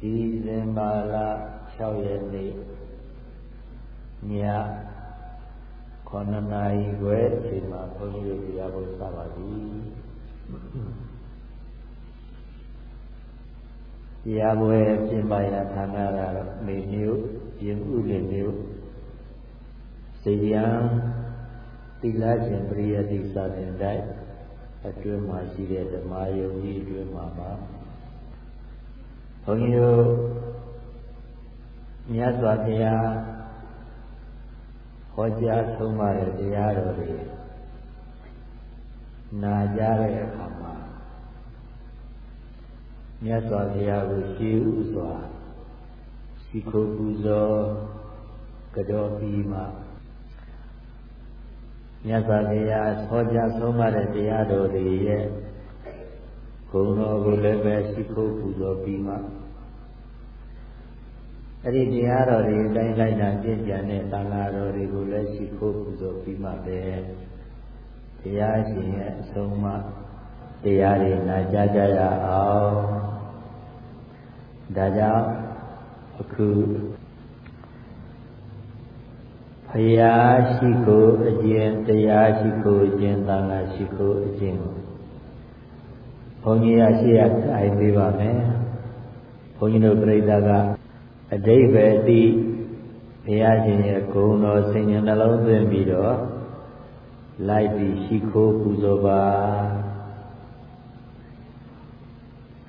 ဒီဇင်ဘာလ6ရက်နေ့ည9နာရီခွဲအချိန်မှာဘုန်းကြီးတို့တရားဖို့စပါပြီတရားပွဲပြင်ပရာဌာနကတော့မေမျိုးရင်ဥလင်မျိုးစေယံတိလရှင်ပရိယတိစာသင်တိုက်အတွင်းမှာရှိတဲ့ဓမ္မယုံကြီးအတွင်းမှာပါ ဘုန်းကြီးတို့မြတ်စွာဘုရားဟောကြားဆုံးမတဲ့တရားတော်တွေနာကြတဲ့အခါမှာမြတ်စွာဘုရားကိုရှေးဥစွာရှိခိုးပူဇော်ကြောပြီးမှမြတ်စွာဘုရားဟောကြားဆုံးမတဲ့တရားတော်တွေရဲ့ဂုဏ်တော်ကိုလည်းပဲရှိခိုးပူဇော်ပြီးမှ အဲ့ဒီတရားတော်တွေတိုင်းလိုက်တာပြည့်ကြံတဲ့သံဃာတော်တွေကိုလည်းရှိခိုးပူဇော်ပြီးမှပဲတရားရှင်ရဲ့အဆုံးအမတရားတွေနာကြားကြရအောင်ဒါကြောင့်အခုဖယားရှိခိုးအကျင့်တရားရှိခိုးအကျင့်သံဃာရှိခိုးအကျင့်ဘုန်းကြီးရရှိရအိုင်ပေးပါမယ်ဘုန်းကြီးတို့ပြိဿက အတိဘယ်တိဘုရားရှင်ရဲ့ဂုဏ်တော်ဆင်ញံနှလုံးသွင်းပြီးတော့လိုက်ပြီးရှိခိုးပူဇော်ပါ။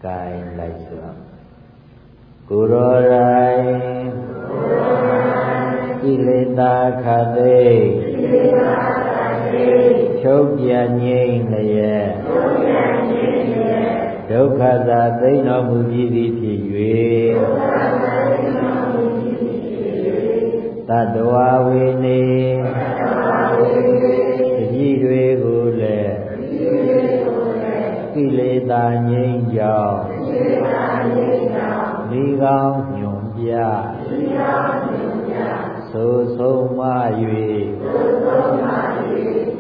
ကိုင်လိုက်ဆိုကိုရောတိုင်းကိလေသာခသိချုပ်ပြငိမ့်လျက်ဒုက္ခသာသိတော်မူပြီးသည်ဖြစ်၍ တတဝဝေနေတတိတွေကိုလည်းကိလေသာငြိမ်းကြောင်းမိကောင်းညွန်ပြဆိုဆုံးမ၍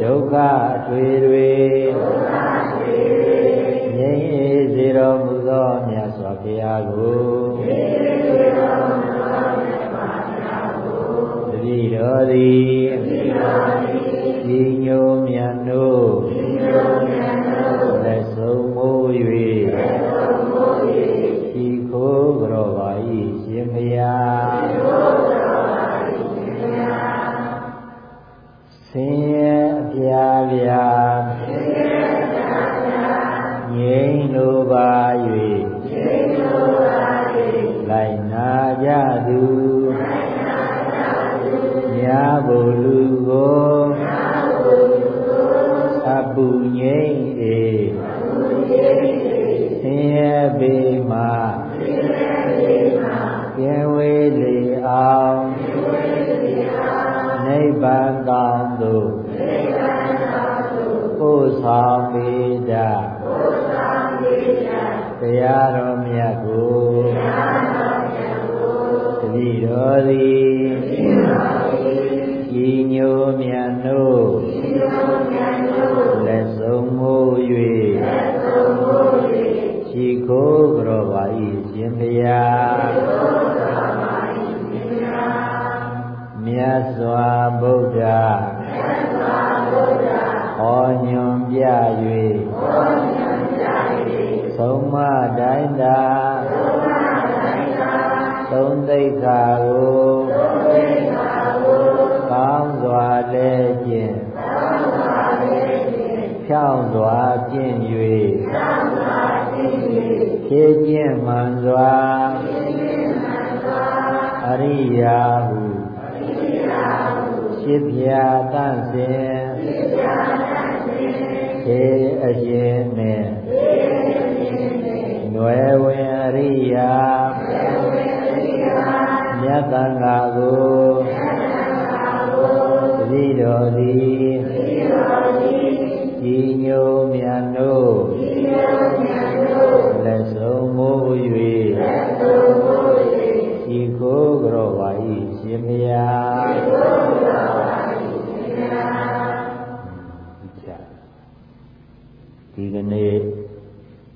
ဒုက္ခတွေတွေငြိမ်းအေးစေတော်မူသောမြတ်စွာဘုရားကို တရားတော်မြတ်ကိုတတိတော်သည်ဤညိုမြတ်တို့လက်ဆုံးမိုး၍ရှိခိုးကြောပါ၏ရှင်ဘုရား ဖြည့်ကျင့်မှန်စွာအရိယာဟုရှိပြာတန့်စဉ်သေအရှင်နှင့်နွယ်ဝင်အရိယာမြတ်တန်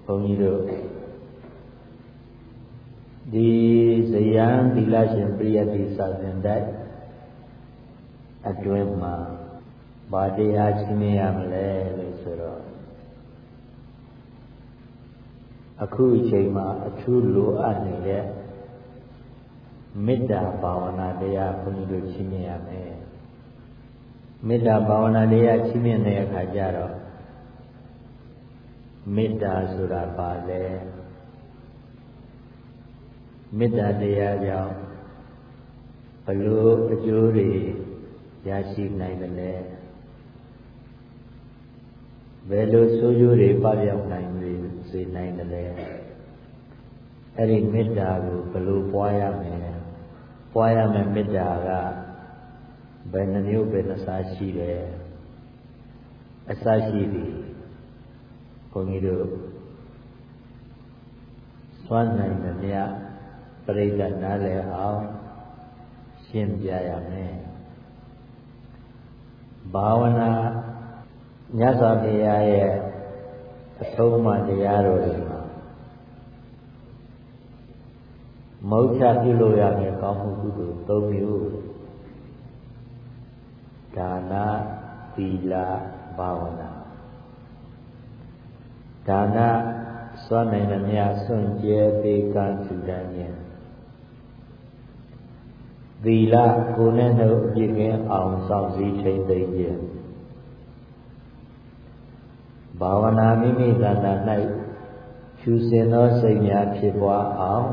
ဘုန်းကြီးတို့ဒီဇယံသီလရှင်ပြည့်တိစာစဉ်တိုက်အတွင်းမှာဘာတရားချင်းမြင်ရမလဲလို့ဆိုတော့အခုအချိန်မှာအထူးလိုအပ်နေတဲ့မေတ္တာဘာဝနာတရားဘုန်းကြီးတို့ချင်းမြင်ရမယ်မေတ္တာဘာဝနာတရားချင်းမြင်တဲ့အခါကျတော့ မေတ္တာဆိုတာပါလဲမေတ္တာတရားကြောင့်ဘလို့အကျိုးတွေရရှိနိုင်တယ်လဲဘယ်လိုဆိုးကျိုးတွေပပျောက်နိုင်စေနိုင်တယ်လဲအဲ့ဒီမေတ္တာကိုဘလို့ပွားရမယ်ပွားရမယ်မေတ္တာကဘယ်နှမျိုးဘယ်နှစားရှိတယ်အစရှိသည် ဘုန်းကြီးတို့သွမ်းနိုင်သမျှပြိဿနားလည်အောင်ရှင်းပြရမယ်ဘာဝနာမြတ်စွာဘုရားရဲ့အဆုံးအမတရားတော်တွေမှာမௌချပြုလို့ရမယ်ကောင်းမှုကုသိုလ်၃မျိုးဒါနသီလဘာဝနာ ဒါနစွမ်းနိုင်သမျှစွန့်ကြဲပေးကံထူတန်းခြင်းသီလကိုယ်နဲ့နှုတ်အပြည့်ကင်းအောင်ဆောင်စည်းထိမ့်သိမ့်ခြင်းဘာဝနာမိမိတဏ္ဍာ၌ဖြူစင်သောစိတ်များဖြစ်ပွားအောင်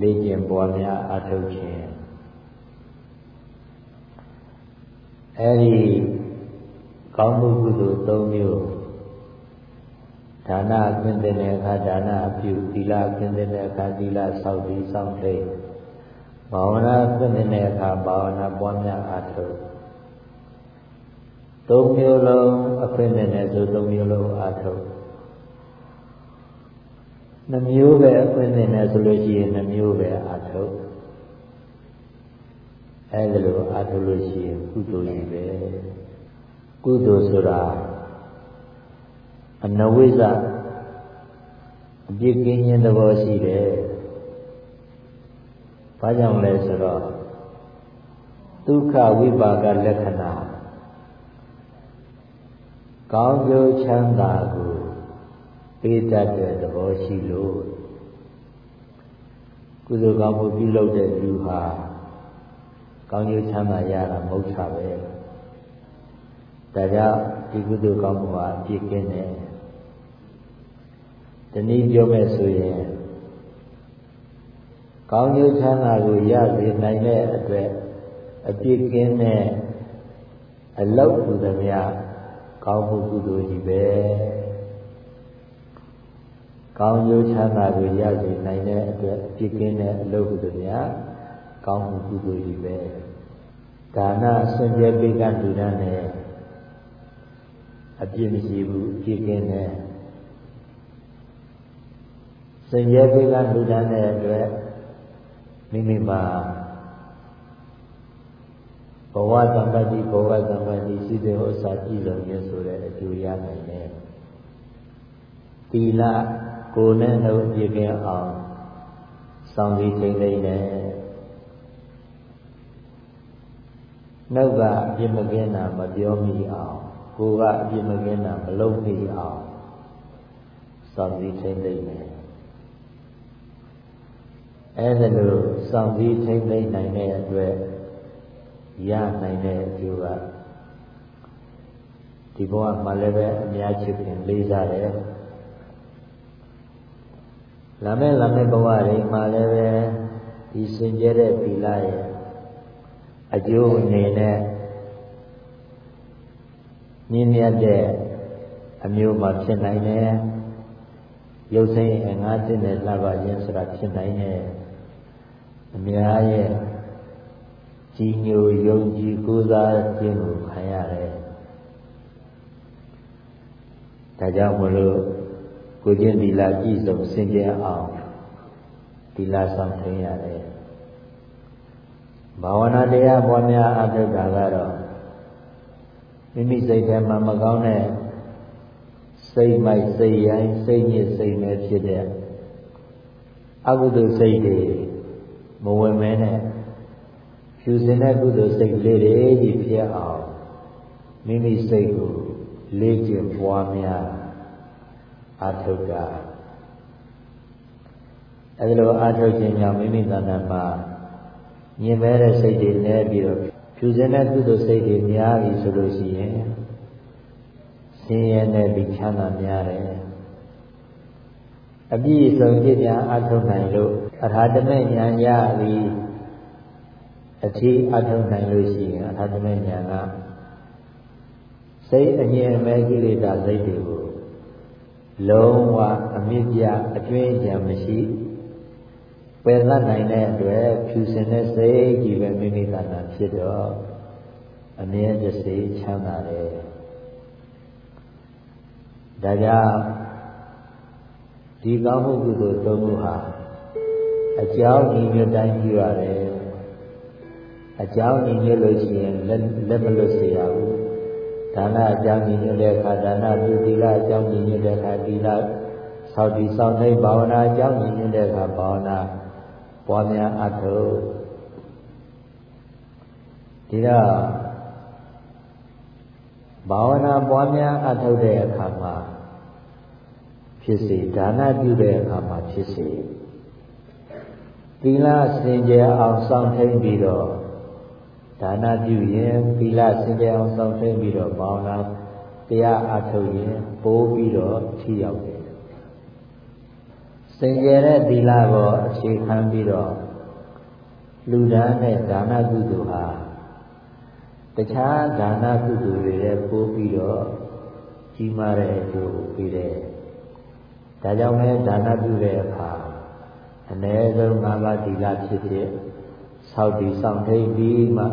လေ့ကျင့်ပွားများအထုတ်ခြင်းအဲဒီကောင်းမှုကုသိုလ်၃မျိုး ဒါနအကျင့်တဲ့အခါဒါနအပြုသီလအကျင့်တဲ့အခါသီလစောင့်ပြီးစောင့်သိဘာဝနာအကျင့်တဲ့အခါဘာဝနာပွားများအထုတ်သုံးမျိုးလုံးအခွင့်နဲ့ဆိုသုံးမျိုးလုံးအထုတ်နှမျိုးပဲအခွင့်နဲ့ဆိုလို့ရှိရင်နှမျိုးပဲအထုတ်အဲဒါလိုအထုတ်လို့ရှိရင်ကုသိုလ်ကြီးပဲကုသိုလ်ဆိုတာ အနဝိဇ္ဇအပြစ်ကင်းခြင်းသဘောရှိတယ်။ဘာကြောင့်လဲဆိုတော့ဒုက္ခဝိပါကလက္ခဏာကောင်းကျိုးချမ်းသာကိုပေးတတ်တဲ့သဘောရှိလို့ကုသိုလ်ကောင်းမှုပြုလုပ်တဲ့လူဟာကောင်းကျိုးချမ်းသာရတာမဟုတ်တာပဲဒါကြောင့်ဒီကုသိုလ်ကောင်းမှုဟာအပြည့်ကင်းတယ် တနည်းပြောမဲ့ဆိုရင်ကောင်းကျိုးချမ်းသာကိုရစေနိုင်တဲ့အတွက်အပြည့်ကင်းတဲ့အလောက်သူသမျှကောင်းမှုကုသိုလ်ကြီးပဲကောင်းကျိုးချမ်းသာကိုရစေနိုင်တဲ့အတွက်အပြည့်ကင်းတဲ့အလောက်သူသမျှကောင်းမှုကုသိုလ်ကြီးပဲဒါနဆွံ့ကြဲပေးကလူဒန်းနဲ့အပြည့်မရှိဘူးအပြည့်ကင်းတဲ့ စင်ကြဲပေးကလူဒန်းတဲ့အတွက်မိမိမှာဘဝတံပတိဘဝတံပတိရှိတဲ့ဥစ္စာကြည့်လို့ရဆိုတဲ့အကျိုးရနိုင်တယ်။တီလကိုယ်နဲ့နှုတ်ပြည့်ကင်းအောင်စောင့်ပြီးထိမ့်သိမ့်တယ်။နှုတ်ကအပြစ်မကင်းတာမပြောမိအောင်ကိုယ်ကအပြစ်မကင်းတာမလုပ်မိအောင်စောင့်ပြီးထိမ့်သိမ့်တယ်။ အဲဒါလို့စောင့်ပြီးထိမ့်သိမ့်နိုင်တဲ့အတွက်ရနိုင်တဲ့အကျိုးကဒီဘဝမှာလည်းပဲအများချစ်ခင်လေးစားတယ်လာမဲ့လာမဲ့ဘဝတွေမှာလည်းပဲဒီစင်ကြဲတဲ့သီလရဲ့အကျိုးအနေနဲ့မြင့်မြတ်တဲ့အမျိုးမှာဖြစ်နိုင်တယ်ရုပ်စိမ်းအငါးတင်တဲ့လှပခြင်းဆိုတာဖြစ်နိုင်တယ် အများရဲ့ကြီးညိုယုံကြည်ကိုးစားခြင်းကိုခံရတယ်ဒါကြောင့်မလို့ကိုချင်းသီလကြည်စုံစင်ကြယ်အောင်သီလဆောင်ထင်းရတယ်ဘာဝနာတရားပွားများအထုတာကတော့မိမိစိတ်ထဲမှာမကောင်းတဲ့စိတ်မိုက်စိတ်ရိုင်းစိတ်ညစ်စိတ်မဲ့ဖြစ်တဲ့အကုသိုလ်စိတ်တွေ မဝင်မဲနဲ့ဖြူစင်တဲ့ကုသိုလ်စိတ်လေးတွေကြီးဖြစ်အောင်မိမိစိတ်ကိုလေ့ကျင့်ပွားများအထုတာအဲဒီလိုအထုတ်ခြင်းကြောင့်မိမိတဏ္ဍာမှာမြင်မဲတဲ့စိတ်တွေနဲ့ပြီးတော့ဖြူစင်တဲ့ကုသိုလ်စိတ်တွေများပြီဆိုလို့ရှိရင်ဆင်းရဲတဲ့ပြီးချမ်းသာများတယ်အပြည့်စုံပြည့်ပြန်အထုတ်နိုင်လို့ အထာတမေဉာဏ်ရပြီးအထီးအထုတ်နိုင်လို့ရှိရင်အထာတမေဉာဏ်ကစိတ်အငြင်းမဲ့ကိလေသာစိတ်တွေကိုလုံးဝအမြင့်ပြအကျွင်းကြံမရှိပယ်သတ်နိုင်တဲ့အတွက်ဖြူစင်တဲ့စိတ်ကြီးပဲမိမိတဏ္ဍာဖြစ်တော့အမြဲတစေချမ်းသာတယ်ဒါကြောင့်ဒီကောင်းမှုကုသိုလ်သုံးခုဟာ အကြောင်းညီညွတ်တိုင်းပြုရတယ်အကြောင်းညီညွတ်လို့ရှိရင်လက်လက်မလွတ်စေရဘူးဒါနအကြောင်းညီညွတ်တဲ့အခါဒါနပြုသီလအကြောင်းညီညွတ်တဲ့အခါသီလသောက်တည်ဆောင်သိဘာဝနာအကြောင်းညီညွတ်တဲ့အခါဘာဝနာပွားများအထုဒီတော့ဘာဝနာပွားများအထုတ်တဲ့အခါမှာဖြစ်စေဒါနပြုတဲ့အခါမှာဖြစ်စေ သီလစင်ကြယ်အောင်စောင့်ထိန်ပြီးတော့ဒါနပြုရင်သီလစင်ကြယ်အောင်စောင့်ထိန်ပြီးတော့ဘာဝနာတရားအထုတ်ရင်ပိုးပြီးတော့ထိရောက်တယ်စင်ကြယ်တဲ့သီလကိုအခြေခံပြီးတော့လူဒန်းနဲ့ဒါနကုသိုလ်ဟာတခြားဒါနကုသိုလ်တွေလည်းပိုးပြီးတော့ကြီးမားတဲ့အကျိုးပေးတယ်။ဒါကြောင့်လည်းဒါနပြုတဲ့အခါ အ ਨੇ ဆုံး၅ပါးသီလဖြစ်ဖြစ်စောင့်တည်ဆောင်ထိန်ပြီးမှ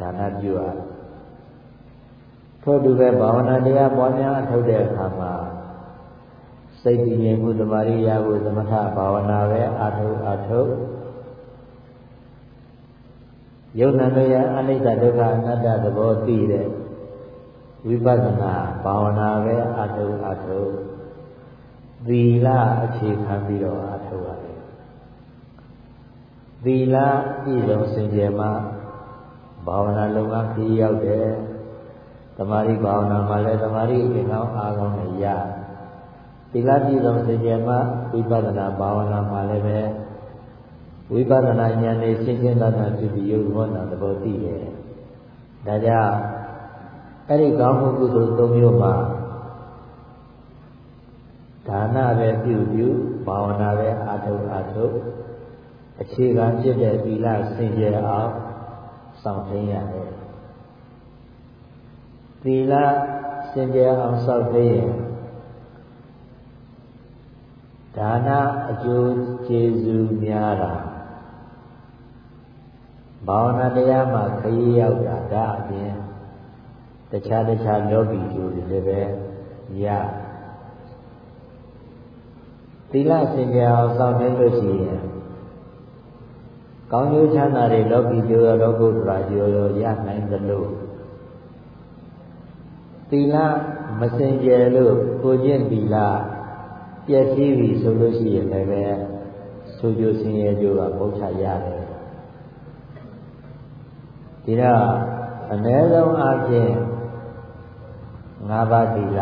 ဒါနပြုရထို့တူပဲဘာဝနာတရားပွားများအထုတ်တဲ့အခါမှာစိတ်တည်ငြိမ်မှုသမာဓိရဖို့သမထဘာဝနာပဲအာထုအာထုယုံနာတို့ရဲ့အနိစ္စဒုက္ခအနတ္တသဘောသိတဲ့ဝိပဿနာဘာဝနာပဲအာထုအာထုသီလအခြေခံပြီးတော့အာထုရတယ် သီလပြည့်စုံစင်ကြယ်မှဘာဝနာလုံငန်းခီးရောက်တယ်သမာဓိဘာဝနာမှာလည်းသမာဓိအင်္ဂါအားကောင်းနဲ့ရသီလပြည့်စုံစင်ကြယ်မှဝိပဿနာဘာဝနာမှာလည်းပဲဝိပဿနာဉာဏ်နဲ့ရှင်းရှင်းသာသာဖြစ်ပြီးယုတ်ဘောနာသဘောသိတယ်။ဒါကြောင့်အဲ့ဒီကောင်းမှုကုသိုလ်၃မျိုးမှာဒါနပဲပြုပြုဘာဝနာပဲအာထုတ်အာထုတ် အခြေခံဖြစ်တဲ့သီလစင်ကြယ်အောင်စောင့်သိရတယ်။သီလစင်ကြယ်အောင်စောင့်သိရင်ဒါနအကျိုးကျေးဇူးများတာဘာဝနာတရားမှာခရီးရောက်တာဒါအပြင်တခြားတခြားလောကီကျိုးတွေလည်းပဲရသီလစင်ကြယ်အောင်စောင့်နေလို့ရှိရင် ကောင်းကျိုးချမ်းသာတွေလောကီကျိုးရောလောကုတ္တရာကျိုးရောရနိုင်သလိုသီလမစင်ကြယ်လို့ကိုကျင့်သီလပျက်စီးပြီဆိုလို့ရှိရင်လည်းပဲဆိုကြဆင်းရဲကြိုးကပုတ်ချရတယ်ဒီတော့အ ਨੇ ဆုံးအပြင်၅ပါးသီလ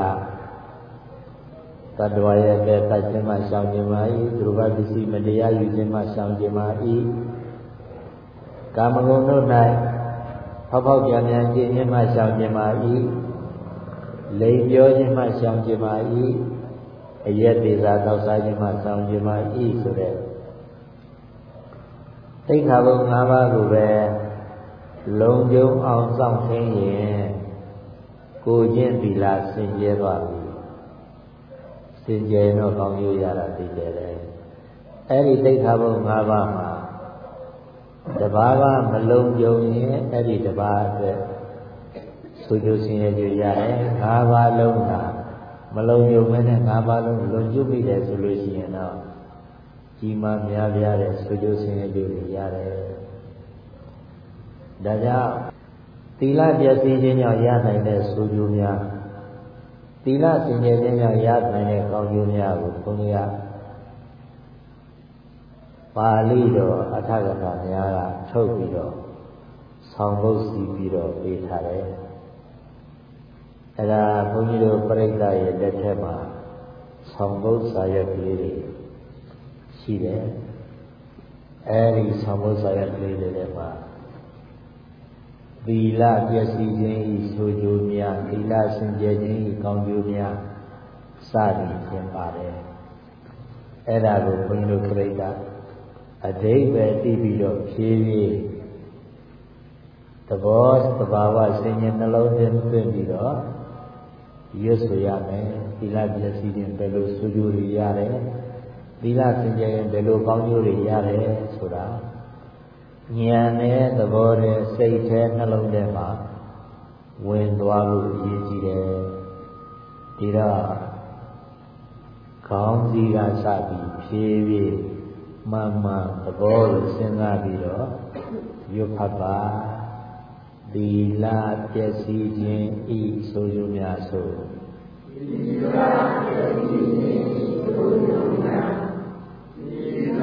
တတ္တဝါရဲ့တဲ့တတ်ခြင်းမှရှောင်ခြင်းမှဤသူတို့ကပစ္စည်းမတရားယူခြင်းမှရှောင်ခြင်းမှဤ ကာမဂုဏ်တို့၌ဖောက်ဖောက်ပြန်ပြန်ခြင်းမှရှောင်ခြင်းမှဤလိမ်ပြောခြင်းမှရှောင်ခြင်းမှဤအရက်ဒေသာတောက်စားခြင်းမှရှောင်ခြင်းမှဤဆိုတဲ့သိက္ခာပုဒ်၅ပါးကိုပဲလုံကျုံအောင်စောင့်သိရင်ကိုချင်းသီလစင်ကြဲသွားပြီစင်ကြယ်တော့ကောင်းကျိုးရတာသိကြတယ်အဲ့ဒီသိက္ခာပုဒ်၅ပါးမှာ တပါးကမလုံကျုံရင်အဲ့ဒီတပါးအတွက်ဆိုကြစင်ရကြရတယ်၅ပါးလုံးကမလုံကျုံမဲနဲ့၅ပါးလုံးလုံကျုံပြီတယ်ဆိုလို့ရှိရင်တော့ကြီးမားများပြားတဲ့ဆိုကြစင်ရကြရတယ်ဒါကြောင့်သီလပျက်စီးခြင်းကြောင့်ရနိုင်တဲ့ဆိုကြများသီလစင်ကြယ်ခြင်းကြောင့်ရနိုင်တဲ့ကောင်းကျိုးများကိုဘုန်းကြီးက ပါဠိတော်အထကထာများကထုတ်ပြီးတော့ဆောင်ဖို့စီပြီးတော့ပေးထားတယ်အဲ့ဒါဘုန်းကြီးတို့ပြိဿရဲ့လက်ထက်မှာဆောင်ဖို့စာရွက်ကလေးတွေရှိတယ်အဲ့ဒီဆောင်ဖို့စာရွက်ကလေးတွေထဲမှာသီလပျက်စီးခြင်းဤဆိုကြိုးများသီလစင်ကြယ်ခြင်းဤကောင်းကျိုးများစသည်ဖြင့်ပါတယ်အဲ့ဒါကိုဘုန်းကြီးတို့ပြိဿ အတိတ်ပဲသိပြီးတော့ဖြည်းဖြည်းသဘောသဘာဝဆင်ញနှလုံးသွင်းသွင်းပြီးတော့ရွတ်ဆိုရမယ်သီလပျက်စီးခြင်းဘယ်လိုဆိုကြိုးရရတယ်သီလစင်ကြယ်ရင်ဘယ်လိုကောင်းကျိုးတွေရတယ်ဆိုတာဉာဏ်နဲ့သဘောနဲ့စိတ်ထဲနှလုံးထဲမှာဝင်သွားလို့အရေးကြီးတယ်ဒီတော့ခေါင်းစည်းကစပြီးဖြည်းဖြည်း မှန်မှန်သဘောကိုစဉ်းစားပြီးတော့ရွတ်ဖတ်ပါသီလပျက်စီးခြင်းဤဆိုကြများဆိုသီလပျက်စီးခြင်းဤဆိုကြများသီလ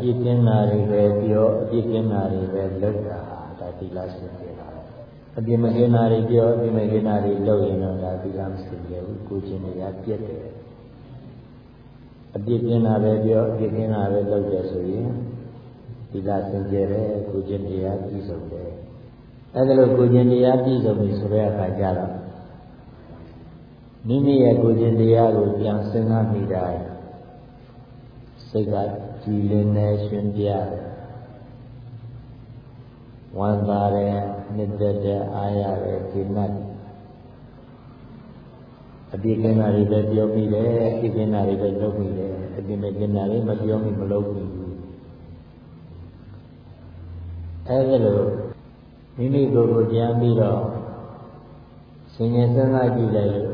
ပြစ်ကင်းတာတွေပဲပြောအပြစ်ကင်းတာတွေပဲလုပ်တာဒါသီလစင်ကြယ်တာအပြစ်မကင်းတာတွေပြောအပြစ်မကင်းတာတွေလုပ်ရင်တော့ဒါသီလမစင်ကြယ်ဘူးကိုချင်းတရားပြည့်တယ်အပြစ်ကင်းတာပဲပြောအပြစ်ကင်းတာပဲလုပ်တယ်ဆိုရင်သီလစင်ကြယ်တယ်ကိုချင်းတရားပြည့်စုံတယ်အဲဒါလို့ကိုချင်းတရားပြည့်စုံပြီဆိုတဲ့အခါကျတော့မိမိရဲ့ကိုယ်ကျင်တရားကိုပြန်စဉ်းစားမိတိုင်းစိတ်က ကြည်လင်နေရှင်ပြတယ်ဝမ်းသာတယ်နှစ်သက်တယ်အားရတယ်ဒီနတ်အပြည့်ကင်းတာတွေပဲပြောမိတယ်အပြည့်ကင်းတာတွေပဲလုပ်မိတယ်အပြည့်မကင်းတာတွေမပြောမိမလုပ်မိဘူးအဲဒါလို့မိမိကိုယ်ကိုကြံပြီးတော့ဆင်ញင်စဉ်းစားကြည့်လိုက်လို့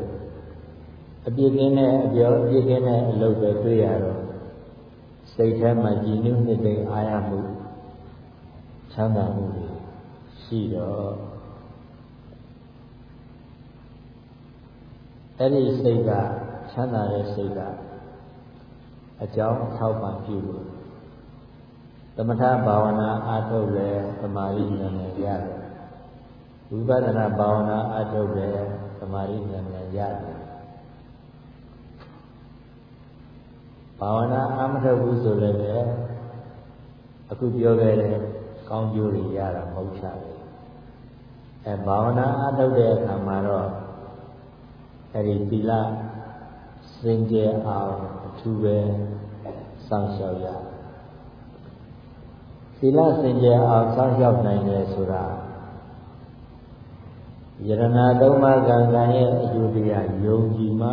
အပြစ်ကင်းတဲ့အပြောအပြစ်ကင်းတဲ့အလုပ်ပဲတွေ့ရတော့ စိတ်ထဲမှာကြည်နူးနှစ်သိမ့်အားရမှုချမ်းသာမှုတွေရှိတော့အဲ့ဒီစိတ်ကချမ်းသာတဲ့စိတ်ကအကြောင်းထောက်ပံ့ပြုလို့သမထဘာဝနာအားထုတ်လဲသမာဓိဉာဏ်နဲ့ရတယ်ဝိပဿနာဘာဝနာအားထုတ်လဲသမာဓိဉာဏ်နဲ့ရတယ် ဘာဝနာအမထုတ်ဘူးဆိုလည်းပဲအခုပြောခဲ့တဲ့ကောင်းကျိုးတွေရတာမဟုတ်ချဘူးအဲဘာဝနာအထုတ်တဲ့အခါမှာတော့အဲဒီသီလစင်ကြယ်အောင်အထူးပဲစောင့်ရှောက်ရသီလစင်ကြယ်အောင်စောင့်ရှောက်နိုင်တယ်ဆိုတာယရဏသုံးပါးကံကံရဲ့အကျိုးတရားယုံကြည်မှ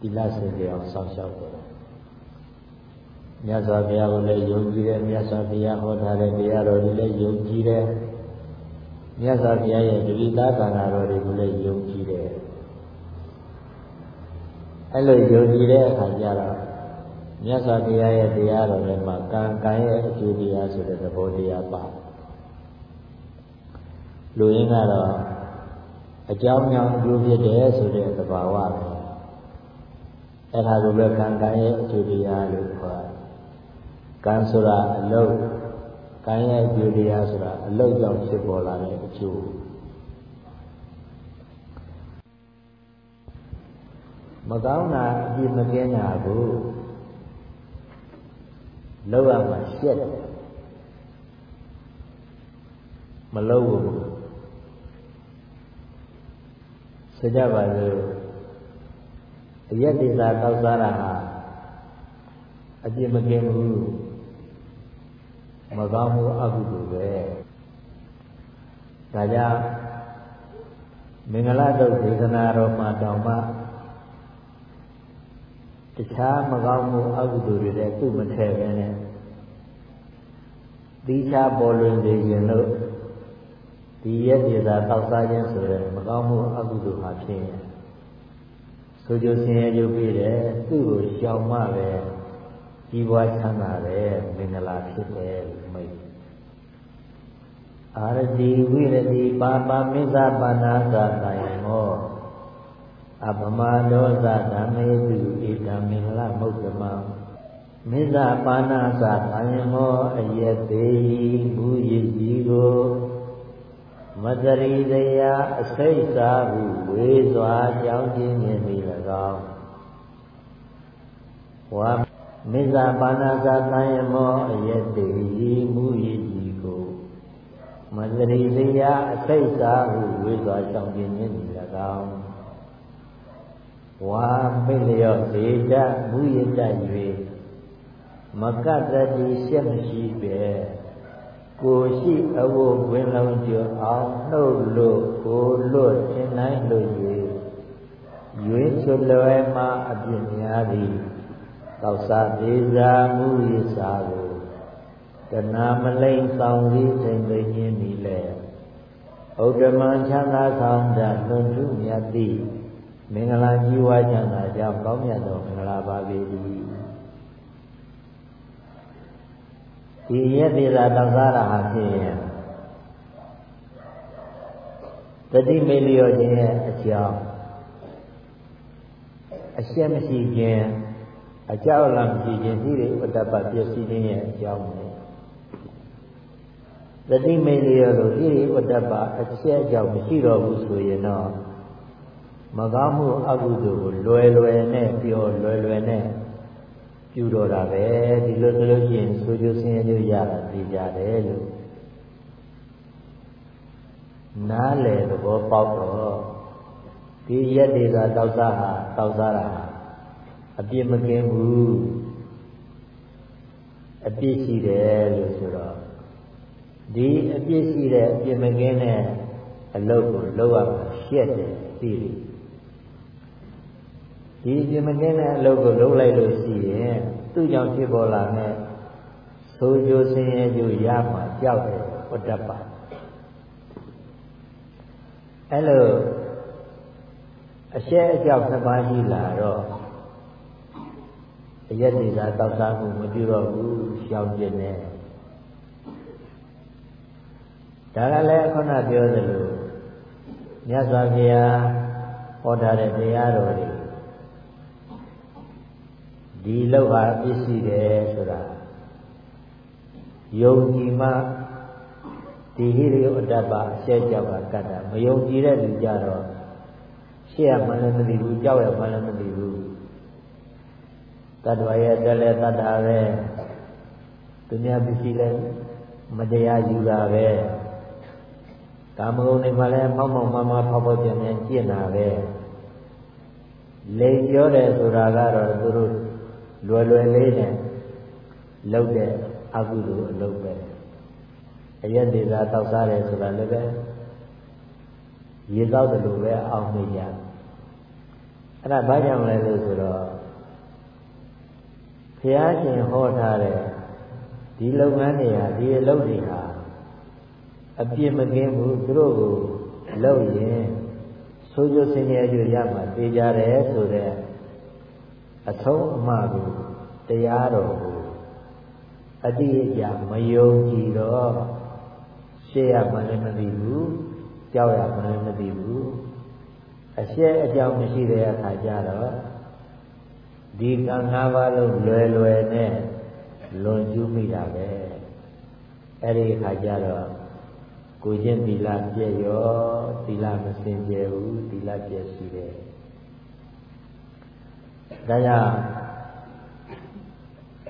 သီလစင်ကြယ်အောင်စောင့်ရှောက်တယ်မြတ်စွာဘုရားကိုလည်းယုံကြည်တယ်မြတ်စွာဘုရားဟောထားတဲ့တရားတော်တွေလည်းယုံကြည်တယ်မြတ်စွာဘုရားရဲ့တတိသားကံတော်တွေကိုလည်းယုံကြည်တယ်အဲ့လိုယုံကြည်တဲ့အခါကျတော့မြတ်စွာဘုရားရဲ့တရားတော်တွေမှာကံကံရဲ့အကျိုးတရားဆိုတဲ့သဘောတရားပါလူရင်းကတော့အကြောင်းကြောင့်အကျိုးဖြစ်တယ်ဆိုတဲ့သဘာဝပဲ အဲ့ဒါကိုပဲကံကံရဲ့အကျိုးတရားလို့ခေါ်တယ်ကံဆိုတာအလုတ်ကံရဲ့အကျိုးတရားဆိုတာအလုတ်ကြောင့်ဖြစ်ပေါ်လာတဲ့အကျိုးမကောင်းတာအပြစ်မကင်းတာကိုလောက်ရမှရှက်တယ်မလောက်ဘူးစကြပါစို့ အယက်ဒေသာတောက်စားတာဟာအပြစ်မကင်းဘူးမကောင်းမှုအကုသိုလ်ပဲဒါကြောင့်မင်္ဂလာတုတ်ဒေသနာတော်မှာတောင်မှတခြားမကောင်းမှုအကုသိုလ်တွေလည်းသူ့မထည့်ပဲနဲ့သီးခြားပေါ်လွင်စေခြင်းလို့ဒီရဲ့ဒေသာတောက်စားခြင်းဆိုတဲ့မကောင်းမှုအကုသိုလ်ဟာဖြစ်ရင် ဆိုကြဆင်းရဲကြုတ်ပြီးတယ်သူ့ကိုရှောင်မှပဲကြီးပွားချမ်းသာတယ်မင်္ဂလာဖြစ်တယ်မိတ်အာရတိဝိရတိပါပမိစ္ဆပါဏာသတာယမောအပမဒောသဓမ္မေတုဣတံမင်္ဂလမုဒ္ဓမံမိစ္ဆပါဏာသတာယမောအယသေးဘူရည်ကြီးကို မတရိတရာအစိတ်သာဟုဝေစွာကြောင်းခြင်းမြင်သည်၎င်းဝါမိစ္ဆာပါဏာသာတန်ယမောအယတိမူရည်ကြီးကိုမသရိသရာအစိတ်သာဟုဝေစွာရှောင်ကျင်ခြင်းသည်၎င်းဝါပိလျော့ဒေတမူရတ၍မကတ္တိရှက်မရှိပဲ ကိုရှိအဝတ်ဝင်လုံးကျော်အောင်နှုတ်လို့ကိုလွတ်ထင်နိုင်လို့၍ရွေးချလွယ်မှအပြစ်များသည်သောစာသေးစာမှုရစာကိုတဏမလိမ့်ဆောင်စည်းထိန်သိခြင်းဤလေဥဒ္ဓမံချမ်းသာဆောင်တလွန်ထုမြတ်သည်မင်္ဂလာကြီးဝါချမ်းသာကြောင့်ကောင်းမြတ်သောမင်္ဂလာပါပေ၏ ဒီရက်သေးတာတောက်စားတာဟာဖြင့်တတိမေလျောခြင်းရဲ့အကြောင်းအရှက်မရှိခြင်းအကြောက်လန့်မရှိခြင်းဒီရိဥဒ္ဒပပျက်စီးခြင်းရဲ့အကြောင်းပဲတတိမိတ်လျောလို့ဒီရိဥဒ္ဒပအရှက်အကြောင်းမရှိတော့ဘူးဆိုရင်တော့မကောင်းမှုအကုသိုလ်ကိုလွယ်လွယ်နဲ့ပြောလွယ်လွယ်နဲ့ ပြုတော့တာပဲဒီလိုဆိုလို့ရှိရင်ဆိုကြဆင်းရဲလို့ရတာသိကြတယ်လို့နားလေသဘောပေါက်တော့ဒီရက်တွေကတောက်စားဟာတောက်စားတာအပြစ်မကင်းဘူးအပြစ်ရှိတယ်လို့ဆိုတော့ဒီအပြစ်ရှိတဲ့အပြစ်မကင်းတဲ့အလုပ်ကိုလုပ်ရမှာရှက်တယ်သိတယ် ဒီအပြစ်မကင်းတဲ့အလုပ်ကိုလုပ်လိုက်လို့ရှိရင်သူ့ကြောင့်ဖြစ်ပေါ်လာတဲ့ဆိုးကျိုးဆင်းရဲကျိုးရမှာကြောက်တယ်ဝတ္တပအဲ့လိုအရှက်အကြောက်နှစ်ပါးရှိလာတော့အရက်တွေကတောက်စားမှုမပြုတော့ဘူးရှောင်ကျင်တယ်ဒါကလည်းခုနပြောသလိုမြတ်စွာဘုရားဟောထားတဲ့တရားတော်တွေ ဒီလောက်ဟာပြည့်စုံတယ်ဆိုတာယုံကြည်မှဒီဟိရိယအတ္တပအရှက်ကြောက်ကကတ္တာမယုံကြည်တဲ့လူကြတော့ရှေ့ရမှလည်းမသိဘူးကြောက်ရမှလည်းမသိဘူးတတ္တဝရဲ့တက်လဲတတ္တာပဲသူများပစ္စည်းလဲမတရားယူတာပဲကာမဂုဏ်တွေမှာလည်းမောက်မောက်မမဖောက်ဖောက်ပြန်ပြန်ကျင့်တာပဲလိန်ပြောတယ်ဆိုတာကတော့သူတို့ လွယ်လွယ်လေးနဲ့လုပ်တဲ့အကုသိုလ်အလုပ်ပဲအရက်တွေကတောက်စားတယ်ဆိုတာလည်းပဲရေတောက်တယ်လို့ပဲအောင်းမိကြအဲ့ဒါဘာကြောင့်လဲလို့ဆိုတော့ဘုရားရှင်ဟောထားတဲ့ဒီလုပ်ငန်းတွေဟာဒီအလုပ်တွေဟာအပြစ်မကင်းဘူးသူတို့ကိုလုပ်ရင်ဆိုးကျိုးဆင်းရဲကြရမှာသိကြတယ်ဆိုတဲ့ အဆုံးအမကိုတရားတော်ကိုအတိအကျမယုံကြည်တော့ရှေ့ရမှလည်းမသိဘူးကြောက်ရမှလည်းမသိဘူးအရှက်အကြောင်းမရှိတဲ့အခါကျတော့ဒီကံ၅ပါးလုံးလွယ်လွယ်နဲ့လွန်ကျူးမိတာပဲအဲ့ဒီအခါကျတော့ကိုချင်းသီလပြည့်ရောသီလမစင်ကြယ်ဘူးသီလပြည့်ရှိတယ် ဒါကြောင့်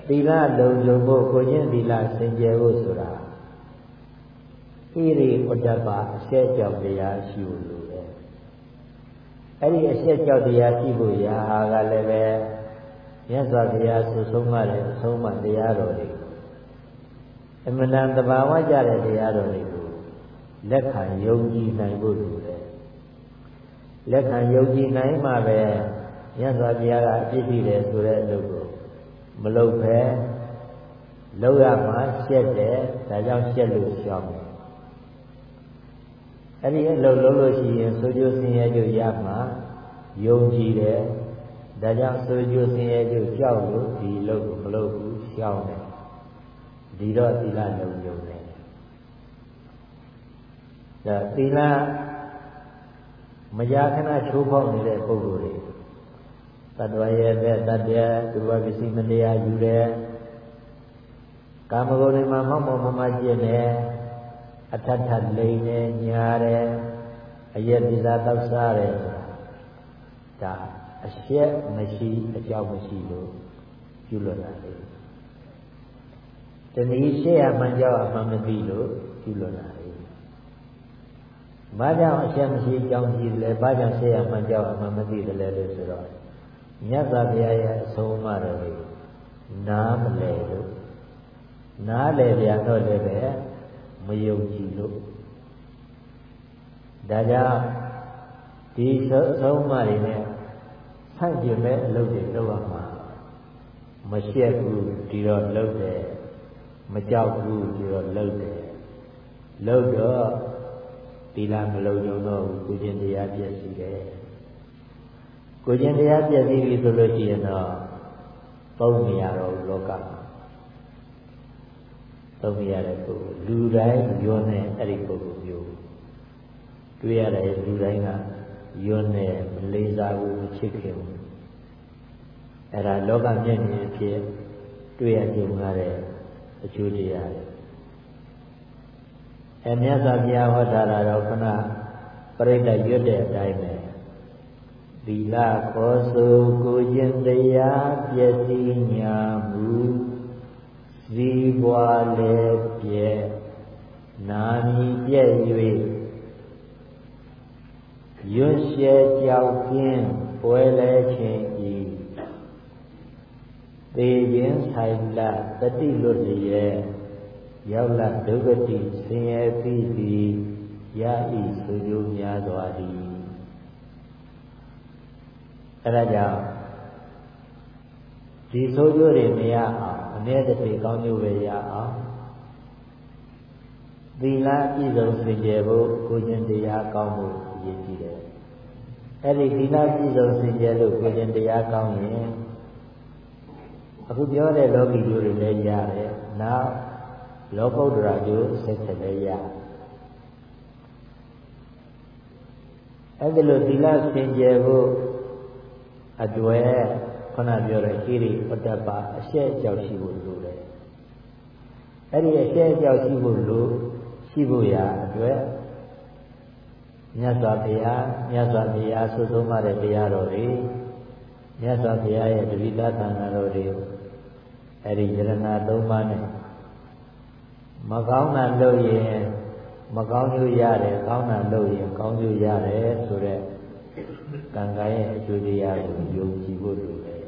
သီလလုံခြုံဖို့ကိုချင်းသီလစင်ကြယ်ဖို့ဆိုတာဣရိဥဒ္ဒပအဆက်ကြောင့်တရားရှိဖို့လိုတယ်အဲ့ဒီအဆက်ကြောင့်တရားရှိဖို့ရာကလည်းပဲမြတ်စွာဘုရားဆုဆုံးမတဲ့အဆုံးမတရားတော်တွေအမှန်တန်တဘာဝကြတဲ့တရားတော်တွေကိုလက်ခံယုံကြည်နိုင်ဖို့လိုတယ်လက်ခံယုံကြည်နိုင်မှပဲ မြတ်စွာဘုရားကအပြစ်ရှိတယ်ဆိုတဲ့အလုပ်ကိုမလုပ်ပဲလုပ်ရမှရှက်တယ်ဒါကြောင့်ရှက်လို့ရှောင်တယ်အဲ့ဒီအလုပ်လုပ်လို့ရှိရင်ဆိုကြဆင်းရဲကြရမှယုံကြည်တယ်ဒါကြောင့်ဆိုကြဆင်းရဲကြကြောက်လို့ဒီလုပ်ကိုမလုပ်ဘူးရှောင်တယ်ဒီတော့သီလလုံယုံတယ်ဒါသီလမကြာခဏချိုးဖောက်နေတဲ့ပုဂ္ဂိုလ်တွေ တတ္တဝရဲ့တဲ့တတ္တယသူဝပစ္စည်းမတရားယူတယ်ကာမဂုဏ်တွေမှာမောက်မောက်မမကျင့်တယ်အထထလိန်တယ်ညာတယ်အယက်ပိစာတောက်စားတယ်ဒါအရှက်မရှိအကြောင်းမရှိလို့ပြုလို့တာလေတနည်းရှေ့ရမှန်ကြောက်အမှန်မသိလို့ပြုလို့တာလေဘာကြောင့်အရှက်မရှိအကြောင်းရှိတယ်လဲဘာကြောင့်ရှေ့ရမှန်ကြောက်အမှန်မသိတယ်လဲလို့ဆိုတော့ မြတ်စွာဘုရားရဲ့အဆုံးအမတော်ကိုနားမလဲလို့နားလေပြန်တော့လည်းပဲမယုံကြည်လို့ဒါကြောင့်ဒီဆုံးမတွေနဲ့ဆန့်ကျင်မဲ့အလုပ်တွေလုပ်ရမှာမရှက်ဘူးဒီတော့လုပ်တယ်မကြောက်ဘူးဒီတော့လုပ်တယ်လုပ်တော့သီလမလုံးကြုံတော့ဘူးကိုကျင်တရားပြည့်စုံတယ် ကိုကျင်တရားပြည့်စည်ပြီဆိုလို့ရှိရင်တော့သုံးနေရတော့လောကမှာသုံးနေရတဲ့ပုဂ္ဂိုလ်လူတိုင်းယွန်းတဲ့အဲ့ဒီပုဂ္ဂိုလ်မျိုးတွေ့ရတဲ့လူတိုင်းကယွန်းတဲ့မလေးစားဘူးမချစ်ခင်ဘူးအဲ့ဒါလောကမျက်မြင်အဖြစ်တွေ့ရကြုံရတဲ့အကျိုးတရားတွေအဲမြတ်စွာဘုရားဟောထားတာတော့ခဏပြိဋ္ဌရွတ်တဲ့အတိုင်းပဲ သီလခေါ်ဆိုကိုခြင်းတရားပျက်စီးညာမူဇီးပွားလည်းပြဲနာမီပြဲ့၍ရွှရှဲကြောက်ကင်းပွဲလဲခြင်းဤသေခြင်းဆိုင်လတတိလွတ်လျက်ရောက်လာဒုက္ခတိဆင်းရဲပြီးသည်ရဤဆိုကြများစွာသည် အဲဒါကြောင့်ဒီဆိုကြတွေမရအောင်အမြဲတည်းကောင်းကျိုးပဲရအောင်သီလပြည့်စုံစင်ကြယ်ဖို့ကိုကျင့်တရားကောင်းဖို့အရေးကြီးတယ်အဲ့ဒီသီလပြည့်စုံစင်ကြယ်လို့ကိုကျင့်တရားကောင်းရင်အခုပြောတဲ့လောကီကျိုးတွေလည်းရတယ်နောက်လောကုတ္တရာကျိုးဆက်ဆက်လည်းရအဲ့ဒီလိုသီလစင်ကြယ်ဖို့ အတွေ့ခုနပြောတဲ့ခိရိပတ္တပအရှက်အကြောက်ရှိဖို့လိုတယ်အဲ့ဒီအရှက်အကြောက်ရှိဖို့လိုရှိဖို့ရာအတွက်မြတ်စွာဘုရားမြတ်စွာဘုရားဆုဆုံးမတဲ့တရားတော်တွေမြတ်စွာဘုရားရဲ့တပိသသံဃာတော်တွေအဲ့ဒီယရဏသုံးပါးနဲ့မကောင်းတာလုပ်ရင်မကောင်းကျိုးရတယ်ကောင်းတာလုပ်ရင်ကောင်းကျိုးရတယ်ဆိုတော့ ကံကံရဲ့အကျိုးတရားကိုယုံကြည်ဖို့လိုတယ်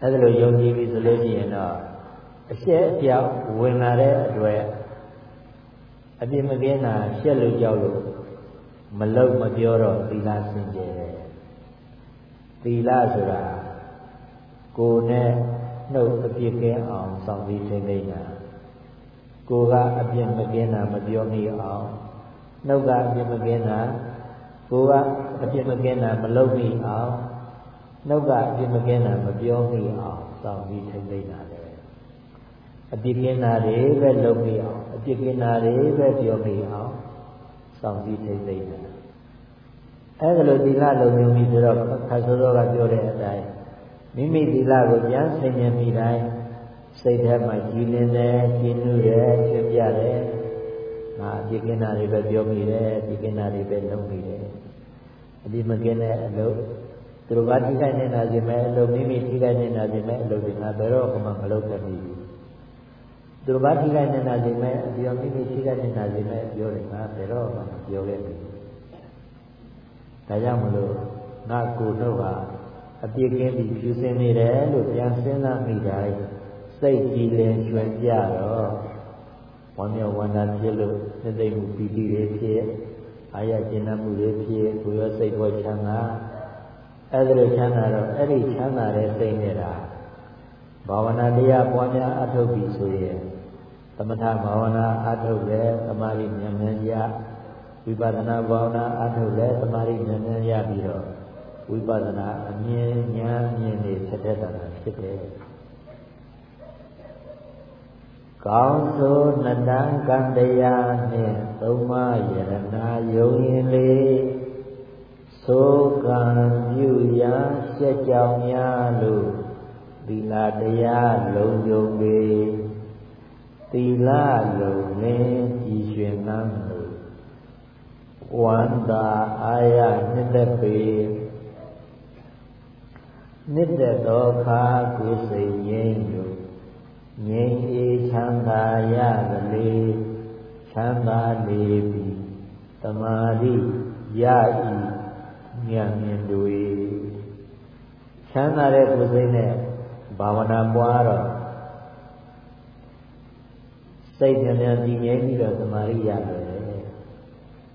အဲ့ဒါလိုယုံကြည်ပြီဆိုလို့ရှိရင်တော့အရှက်အပြောက်ဝင်လာတဲ့အတွက်အပြစ်မကင်းတာရှက်လို့ကြောက်လို့မလုံမပြောတော့သီလစင်ကြယ်တယ်သီလဆိုတာကိုယ်နဲ့နှုတ်အပြစ်ကင်းအောင်စောင့်ပြီးထိန်းသိမ်းတာကိုယ်ကအပြစ်မကင်းတာမပြောမိအောင် နှုတ်ကအပြစ်မကင်းတာကိုယ်ကအပြစ်မကင်းတာမလုပ်မိအောင်နှုတ်ကအပြစ်မကင်းတာမပြောမိအောင်စောင့်ပြီးထိန်းသိမ်းတာလေအပြစ်ကင်းတာတွေပဲလုပ်မိအောင်အပြစ်ကင်းတာတွေပဲပြောမိအောင်စောင့်ပြီးထိန်းသိမ်းတာအဲ့ဒါလိုသီလလုံခြုံပြီဆိုတော့ခါဆိုတော့ကပြောတဲ့အတိုင်းမိမိသီလကိုကြမ်းဆင်ញင်မိတိုင်းစိတ်ထဲမှာကြည်လင်တယ်ကြည်နုတယ်ချွတ်ပြတယ် ငါအပြစ်ကင်းတာတွေပဲပြောမိတယ်အပြစ်ကင်းတာတွေပဲလုပ်မိတယ်အပြစ်မကင်းတဲ့အလုပ်သူတို့ကထိခိုက်နေတာစီမဲ့အလုပ်မိမိထိခိုက်နေတာစီမဲ့အလုပ်တွေငါဘယ်တော့မှမလုပ်ခဲ့မိဘူးသူတို့ကထိခိုက်နေတာစီမဲ့အပြောမိမိထိခိုက်နေတာစီမဲ့ပြောတယ်ငါဘယ်တော့မှမပြောခဲ့ဘူးဒါကြောင့်မလို့ငါကိုယ်တော့ဟာအပြစ်ကင်းပြီးဖြူစင်နေတယ်လို့ပြန်စဉ်းစားမိတိုင်းစိတ်ကြည်လင်ကျွမ်းကြတော့ ဝမ်းမြောက်ဝမ်းသာဖြစ်လို့နှသိမှုပီတိတွေဖြစ်အာရကျဉ်းမှုတွေဖြစ်ကိုယ်ရောစိတ်ပေါ်ချမ်းသာအဲ့ဒါလိုချမ်းသာတော့အဲ့ဒီချမ်းသာတဲ့စိတ်နဲ့တာဘာဝနာတရားပွားများအထုတ်ပြီးဆိုရင်သမထဘာဝနာအထုတ်လဲသမာဓိဉာဏ်ဉာဏ်ရဝိပဿနာဘာဝနာအထုတ်လဲသမာဓိဉာဏ်ဉာဏ်ရပြီးတော့ဝိပဿနာအမြင်ဉာဏ်မြင်နေဖြစ်တဲ့တာဖြစ်တယ် ကောင်းဆိုနတံကံတရားနှင့်သုံးမယရနာယုံရင်လေဆိုကံပြုရာရှက်ကြောင်များလို့သီလတရားလုံးယုံပေသီလလုံးလင်းကြည်ရွှင်နှံလို့ဝန္တာအာရနှစ်သက်ပေနှစ်သက်သောခါကိုယ်စိတ်ငြိမ်းလို့ ငြိမ်းအေးချမ်းသာရသလေချမ်းသာလေပြီတမာတိရဤဉာဏ်မြင်တွေချမ်းသာတဲ့ကိုယ်စိတ်နဲ့ဘာဝနာပွားတော့စိတ်ဉာဏ်ဉာဏ်ကြီးငြိမ်းပြီးတော့တမာတိရတယ်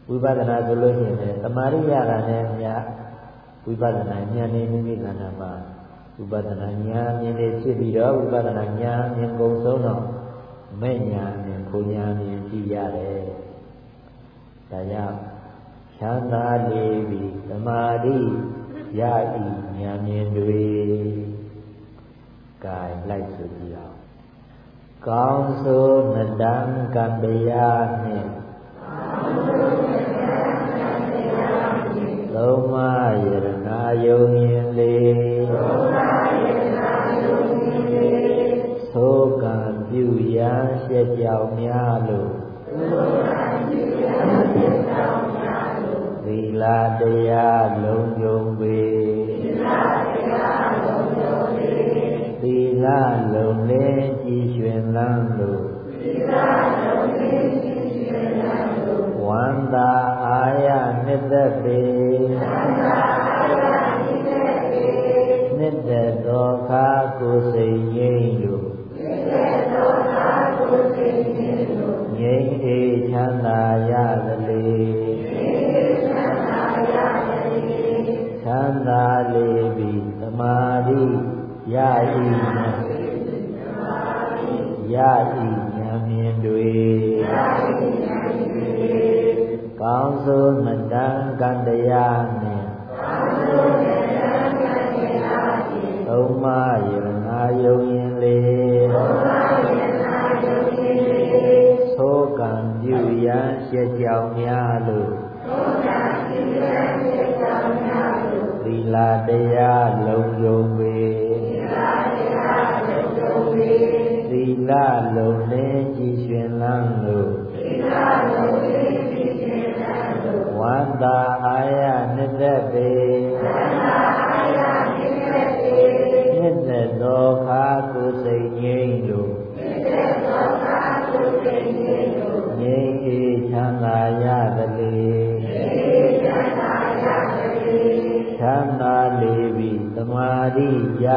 ဝိပဿနာဆိုလို့ရှိရင်တမာရိယတာနဲ့အများဝိပဿနာဉာဏ်နဲ့မိမိခန္ဓာမှာ ဝိပဿနာဉာဏ်မြင်နေဖြစ်ပြီးတော့ဝိပဿနာဉာဏ်မြင်ကုန်ဆုံးတော့မဲ့ဉာဏ်နဲ့ကိုဉာဏ်မြင်ကြည့်ရတယ်။ဒါကြောင့်ချမ်းသာလေပြီသမာဓိရဤဉာဏ်မြင်တွေကဲလိုက်ဆိုကြည့်အောင်။ကောင်းဆိုနတံကံတရားနှင့်သုံးမယရနာယုံရင် သောကပြုရာရှက်ကြောင်များလို့သောကပြုရာရှက်ကြောင်များလို့သီလတရားလုံးုံပေသီလတရားလုံးုံပေသီလလုံးလေးကြည်ရွှင်လန်းလို့သီလလုံးလေးကြည်ရွှင်လန်းလို့ဝန္တာအာရနှစ်သက်ပေ မာဓိရဤရဤဉာဏ်မြင်တွေကောင်းစိုးမတန်ကံတရားနှင့်သုံးမယရနာယုံရင်လေသိုးကံပြုရန်ရှက်ကြောင်များလို့သိုးကံပြုရန်ရှက်ကြောင်များလို့သီလတရားလုံးယုံ သီလလုံးနဲ့ကြည်ရွှင်လန်းလို့သီလလုံးနဲ့ကြည်ရွှင်လန်းလို့ဝန္တာအာယနှစ်သက်ပေဝန္တာအာယနှစ်သက်ပေနှစ်သက်သောခါကိုစိတ်ငြိမ့်လို့နှစ်သက်သောခါကိုစိတ်ငြိမ့်လို့ငြိမ့်အေးချမ်းသာရသလေငြိမ့်အေးချမ်းသာရသလေချမ်းသာလေပြီသမာဓိရ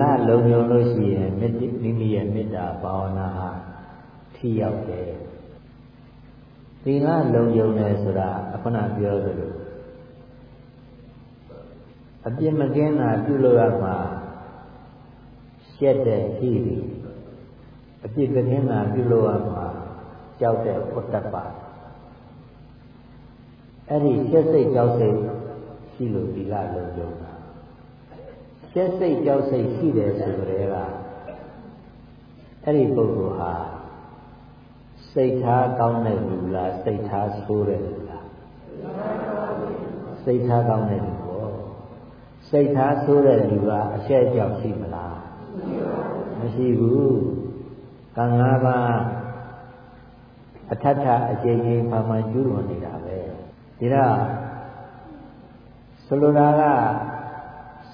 လုံခြုံလို့ရှိရင်မိမိရဲ့မေတ္တာဘာဝနာဟာထိရောက်တယ်သီလလုံခြုံတယ်ဆိုတာအခုနပြောသလိုအပြစ်မကင်းတာပြုလို့ရမှာရှက်တဲ့ဟိရိအပြစ်ကင်းတာပြုလို့ရမှာကြောက်တဲ့ဥတ္တပအဲ့ဒီရှက်စိတ်ကြောက်စိတ်ရှိလို့သီလလုံခြုံတာ ကျက်စိတ်ကြောက်စိတ်ရှိတယ်ဆိုကြတဲ့ကအဲ့ဒီပုဂ္ဂိုလ်ဟာစိတ်ထားကောင်းတဲ့လူလားစိတ်ထားဆိုးတဲ့လူလားစိတ်ထားကောင်းတဲ့လူပေါ့စိတ်ထားဆိုးတဲ့လူကအရှက်ကြောက်ရှိမလားမရှိဘူးကံ၅ပါးအထက်ထအကျဉ်းချင်းမှမှကျူးလွန်နေတာပဲဒါဆိုလိုတာက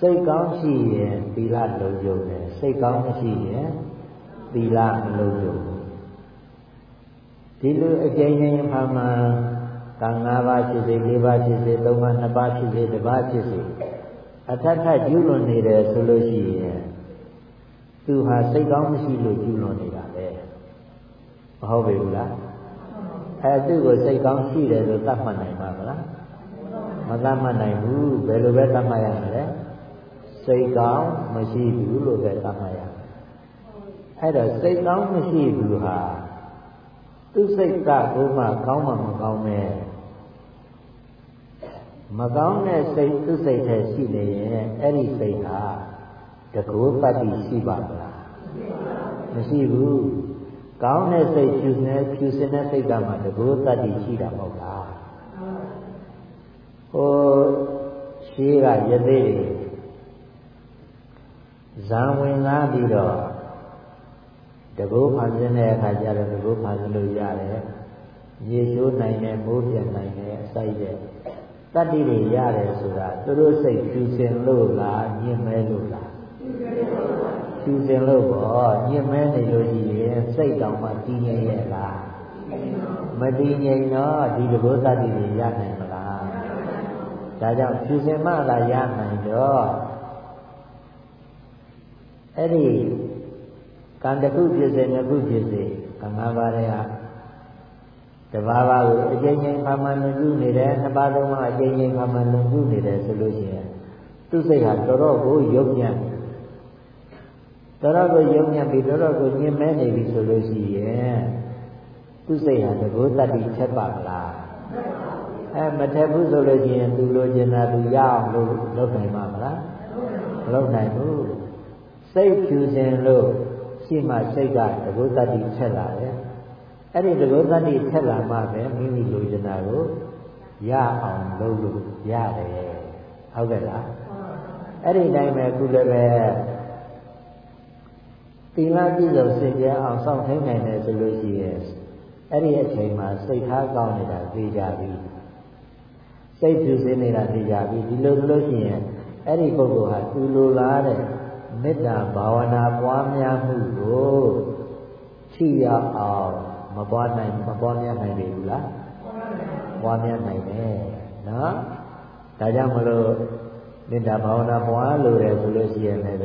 စိတ်ကောင်းရှိရင်သီလလုံခြုံတယ်စိတ်ကောင်းမရှိရင်သီလမလုံခြုံဘူးဒီလိုအကျဉ်းချင်းဖာမှကံ၅ပါးးဖြစ်စေ၄ပါးဖြစ်စေ၃ပါး၂ပါးဖြစ်စေတစ်ပါးဖြစ်စေအထက်ထပ်ကျူးလွန်နေတယ်ဆိုလို့ရှိရင်သူဟာစိတ်ကောင်းမရှိလို့ကျူးလွန်နေတာပဲမဟုတ်ပြီဘူးလားအဲသူ့ကိုစိတ်ကောင်းရှိတယ်လို့သတ်မှတ်နိုင်ပါမလားမသတ်မှတ်နိုင်ဘူးဘယ်လိုပဲသတ်မှတ်ရမလဲ စိတ်ကောင်းမရှိဘူးလို့ပဲသတ်မှတ်ရအဲ့တော့စိတ်ကောင်းမရှိဘူးဟာသူစိတ်ကဘုမှကောင်းမှမကောင်းမဲ့မကောင်းတဲ့စိတ်သူစိတ်ထဲရှိနေရင်အဲ့ဒီစိတ်ဟာတကူပတ္တိရှိပါမလားမရှိဘူးကောင်းတဲ့စိတ်ဖြူနေဖြူစင်တဲ့စိတ်ကမှတကူတတ္တိရှိတာမဟုတ်လားဟိုရှိကယသိ ဇံဝင်လာပြီးတော့တကူဖန်ဆင်းတဲ့အခါကျတော့တကူဖန်ဆင်းလို့ရတယ်ရေရှိုးနိုင်တယ်မိုးပြနိုင်တယ်အစိုက်တဲ့တတ္တိတွေရတယ်ဆိုတာသူတို့စိတ်ဖြူစင်လို့လားညင်မဲလို့လားဖြူစင်လို့ပေါ့ညင်မဲနေလို့ရှိရင်စိတ်တောင်မှတည်ငြိမ်ရဲ့လားမတည်ငြိမ်တော့ဒီတဘောတတ္တိတွေရနိုင်မလားဒါကြောင့်ဖြူစင်မှလာရနိုင်တော့ အဲ့ဒီကံတစ်ခုဖြစ်စေနှစ်ခုဖြစ်စေကံ၅ပါးရဲ့တဘာဝကိုအကျဉ်းချင်းဖာမန်လွန်ကျူးနေတယ်နှစ်ပါးလုံးကအကျဉ်းချင်းဖာမန်လွန်ကျူးနေတယ်ဆိုလို့ရှိရင်သူ့စိတ်ဟာတော်တော်ကိုယုံညံ့တော်တော်ကိုယုံညံ့ပြီးတော်တော်ကိုညင်မဲနေပြီဆိုလို့ရှိရင်သူ့စိတ်ဟာတကောတတ္တိချက်ပါလားအဲမထက်ဘူးဆိုလို့ရှိရင်သူလိုချင်တာသူရအောင်လို့လုပ်နိုင်မှာမလားမလုပ်နိုင်ဘူး စိတ်ဖြူစင်လို့ရှိမှစိတ်ကတကောတတ္တိချက်လာတယ်အဲ့ဒီတကောတတ္တိထက်လာမှပဲမိမိလိုချင်တာကိုရအောင်လုပ်လို့ရတယ်ဟုတ်ကဲ့လားအဲ့ဒီတိုင်းပဲခုလည်းပဲသီလပြည့်စုံစင်ကြယ်အောင်စောင့်ထိန်နိုင်တယ်ဆိုလို့ရှိရင်အဲ့ဒီအချိန်မှာစိတ်ထားကောင်းနေတာသိကြပြီစိတ်ဖြူစင်နေတာသိကြပြီဒီလိုဆိုလို့ရှိရင်အဲ့ဒီပုဂ္ဂိုလ်ဟာသူလိုလားတဲ့ မေတ္တာဘာဝနာပွားများမှုကိုထိရအောင်မပွားနိုင်မပွားများနိုင်ပြီဘူးလားပွားများနိုင်တယ်နော်ဒါကြောင့်မလို့မေတ္တာဘာဝနာပွားလို့ရဆိုလို့ရှိရင်လည်း